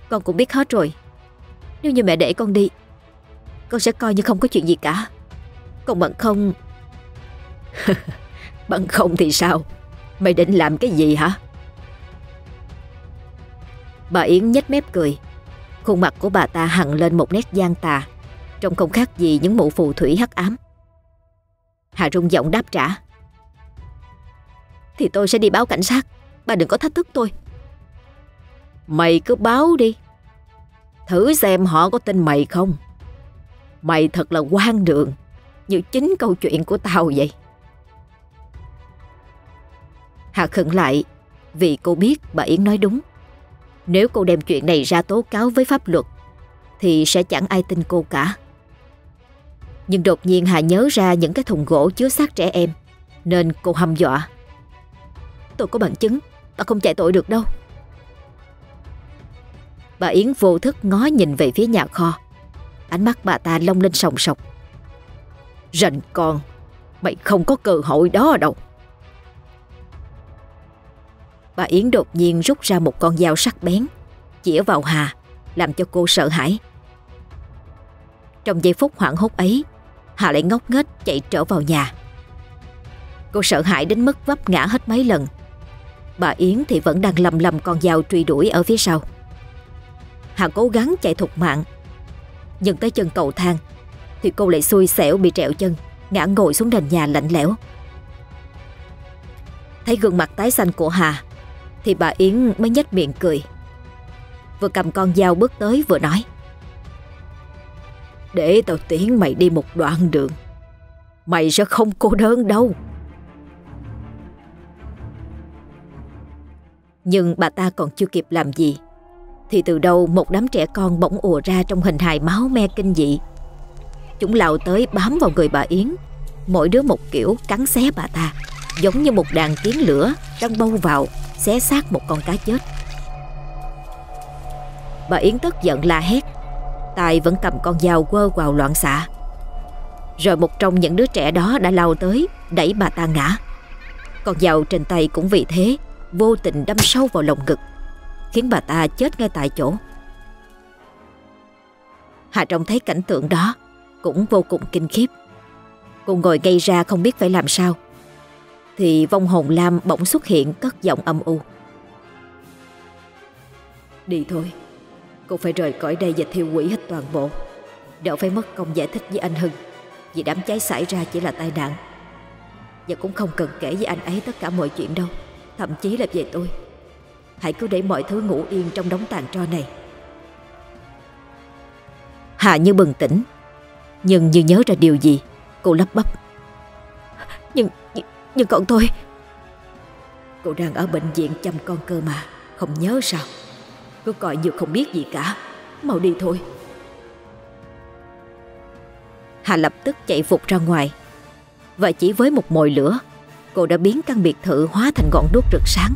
Con cũng biết hết rồi. Nếu như mẹ để con đi, Con sẽ coi như không có chuyện gì cả. Còn bận không Bận không thì sao? Mày định làm cái gì hả? Bà Yến nhếch mép cười. Khuôn mặt của bà ta hằn lên một nét gian tà, Trông không khác gì những mụ phù thủy hắc ám. Hà rung giọng đáp trả. Thì tôi sẽ đi báo cảnh sát. Bà đừng có thách thức tôi. Mày cứ báo đi. Thử xem họ có tin mày không. Mày thật là quan đường. Như chính câu chuyện của tao vậy. Hà khẩn lại, Vì cô biết bà Yến nói đúng. Nếu cô đem chuyện này ra tố cáo với pháp luật, Thì sẽ chẳng ai tin cô cả. Nhưng đột nhiên Hà nhớ ra những cái thùng gỗ chứa xác trẻ em, Nên cô hăm dọa. Tôi có bằng chứng Bà không chạy tội được đâu. Bà Yến vô thức ngó nhìn về phía nhà kho. Ánh mắt bà ta long lên sòng sọc. Rành con, Mày không có cơ hội đó đâu. Bà Yến đột nhiên rút ra một con dao sắc bén Chỉa vào Hà, Làm cho cô sợ hãi. Trong giây phút hoảng hốt ấy, Hà lại ngốc nghếch chạy trở vào nhà. Cô sợ hãi đến mức vấp ngã hết mấy lần. Bà Yến thì vẫn đang lầm lầm con dao truy đuổi ở phía sau. Hà cố gắng chạy thục mạng, Nhưng tới chân cầu thang Thì cô lại xui xẻo bị trẹo chân, Ngã ngồi xuống nền nhà lạnh lẽo. Thấy gương mặt tái xanh của Hà thì bà Yến mới nhếch miệng cười. Vừa cầm con dao bước tới vừa nói. Để tao tiễn mày đi một đoạn đường, Mày sẽ không cô đơn đâu. Nhưng bà ta còn chưa kịp làm gì, Thì từ đâu một đám trẻ con bỗng ùa ra trong hình hài máu me kinh dị. Chúng lao tới bám vào người bà Yến, Mỗi đứa một kiểu cắn xé bà ta, Giống như một đàn kiến lửa đang bâu vào xé xác một con cá chết. Bà Yến tức giận la hét, Tài vẫn cầm con dao quơ vào loạn xạ. Rồi một trong những đứa trẻ đó đã lao tới, đẩy bà ta ngã. Con dao trên tay cũng vì thế vô tình đâm sâu vào lồng ngực, khiến bà ta chết ngay tại chỗ. Hà Trọng thấy cảnh tượng đó cũng vô cùng kinh khiếp. Cô ngồi gây ra không biết phải làm sao thì vong hồn Lam bỗng xuất hiện cất giọng âm u. Đi thôi, Cô phải rời cõi đây và thiêu quỷ hết toàn bộ. Đỡ phải mất công giải thích với anh Hưng, Vì đám cháy xảy ra chỉ là tai nạn. Và cũng không cần kể với anh ấy tất cả mọi chuyện đâu, Thậm chí là về tôi. Hãy cứ để mọi thứ ngủ yên trong đống tàn tro này. Hạ như bừng tỉnh, Nhưng như nhớ ra điều gì, Cô lắp bắp. Nhưng nhưng còn tôi. Cô đang ở bệnh viện chăm con cơ mà, Không nhớ sao? Cứ coi như không biết gì cả. Mau đi thôi. Hà lập tức chạy phục ra ngoài. Và chỉ với một mồi lửa, Cô đã biến căn biệt thự hóa thành ngọn đuốc rực sáng,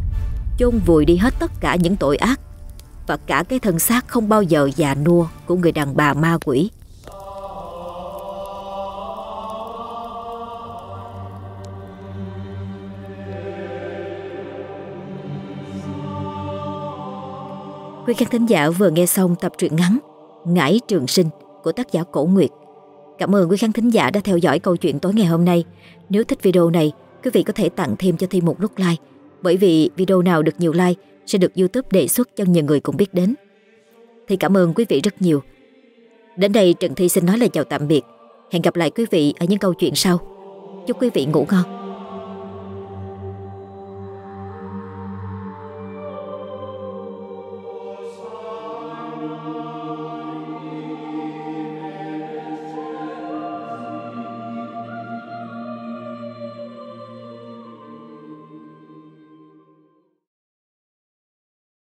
chôn vùi đi hết tất cả những tội ác Và cả cái thân xác không bao giờ già nua Của người đàn bà ma quỷ. Quý khán thính giả vừa nghe xong tập truyện ngắn Ngải Trường Sinh của tác giả Cổ Nguyệt. Cảm ơn quý khán thính giả đã theo dõi câu chuyện tối ngày hôm nay. Nếu thích video này, quý vị có thể tặng thêm cho Thi một nút like. Bởi vì video nào được nhiều like sẽ được YouTube đề xuất cho nhiều người cùng biết đến. Thì cảm ơn quý vị rất nhiều. Đến đây Trần Thi xin nói lời chào tạm biệt. Hẹn gặp lại quý vị ở những câu chuyện sau. Chúc quý vị ngủ ngon.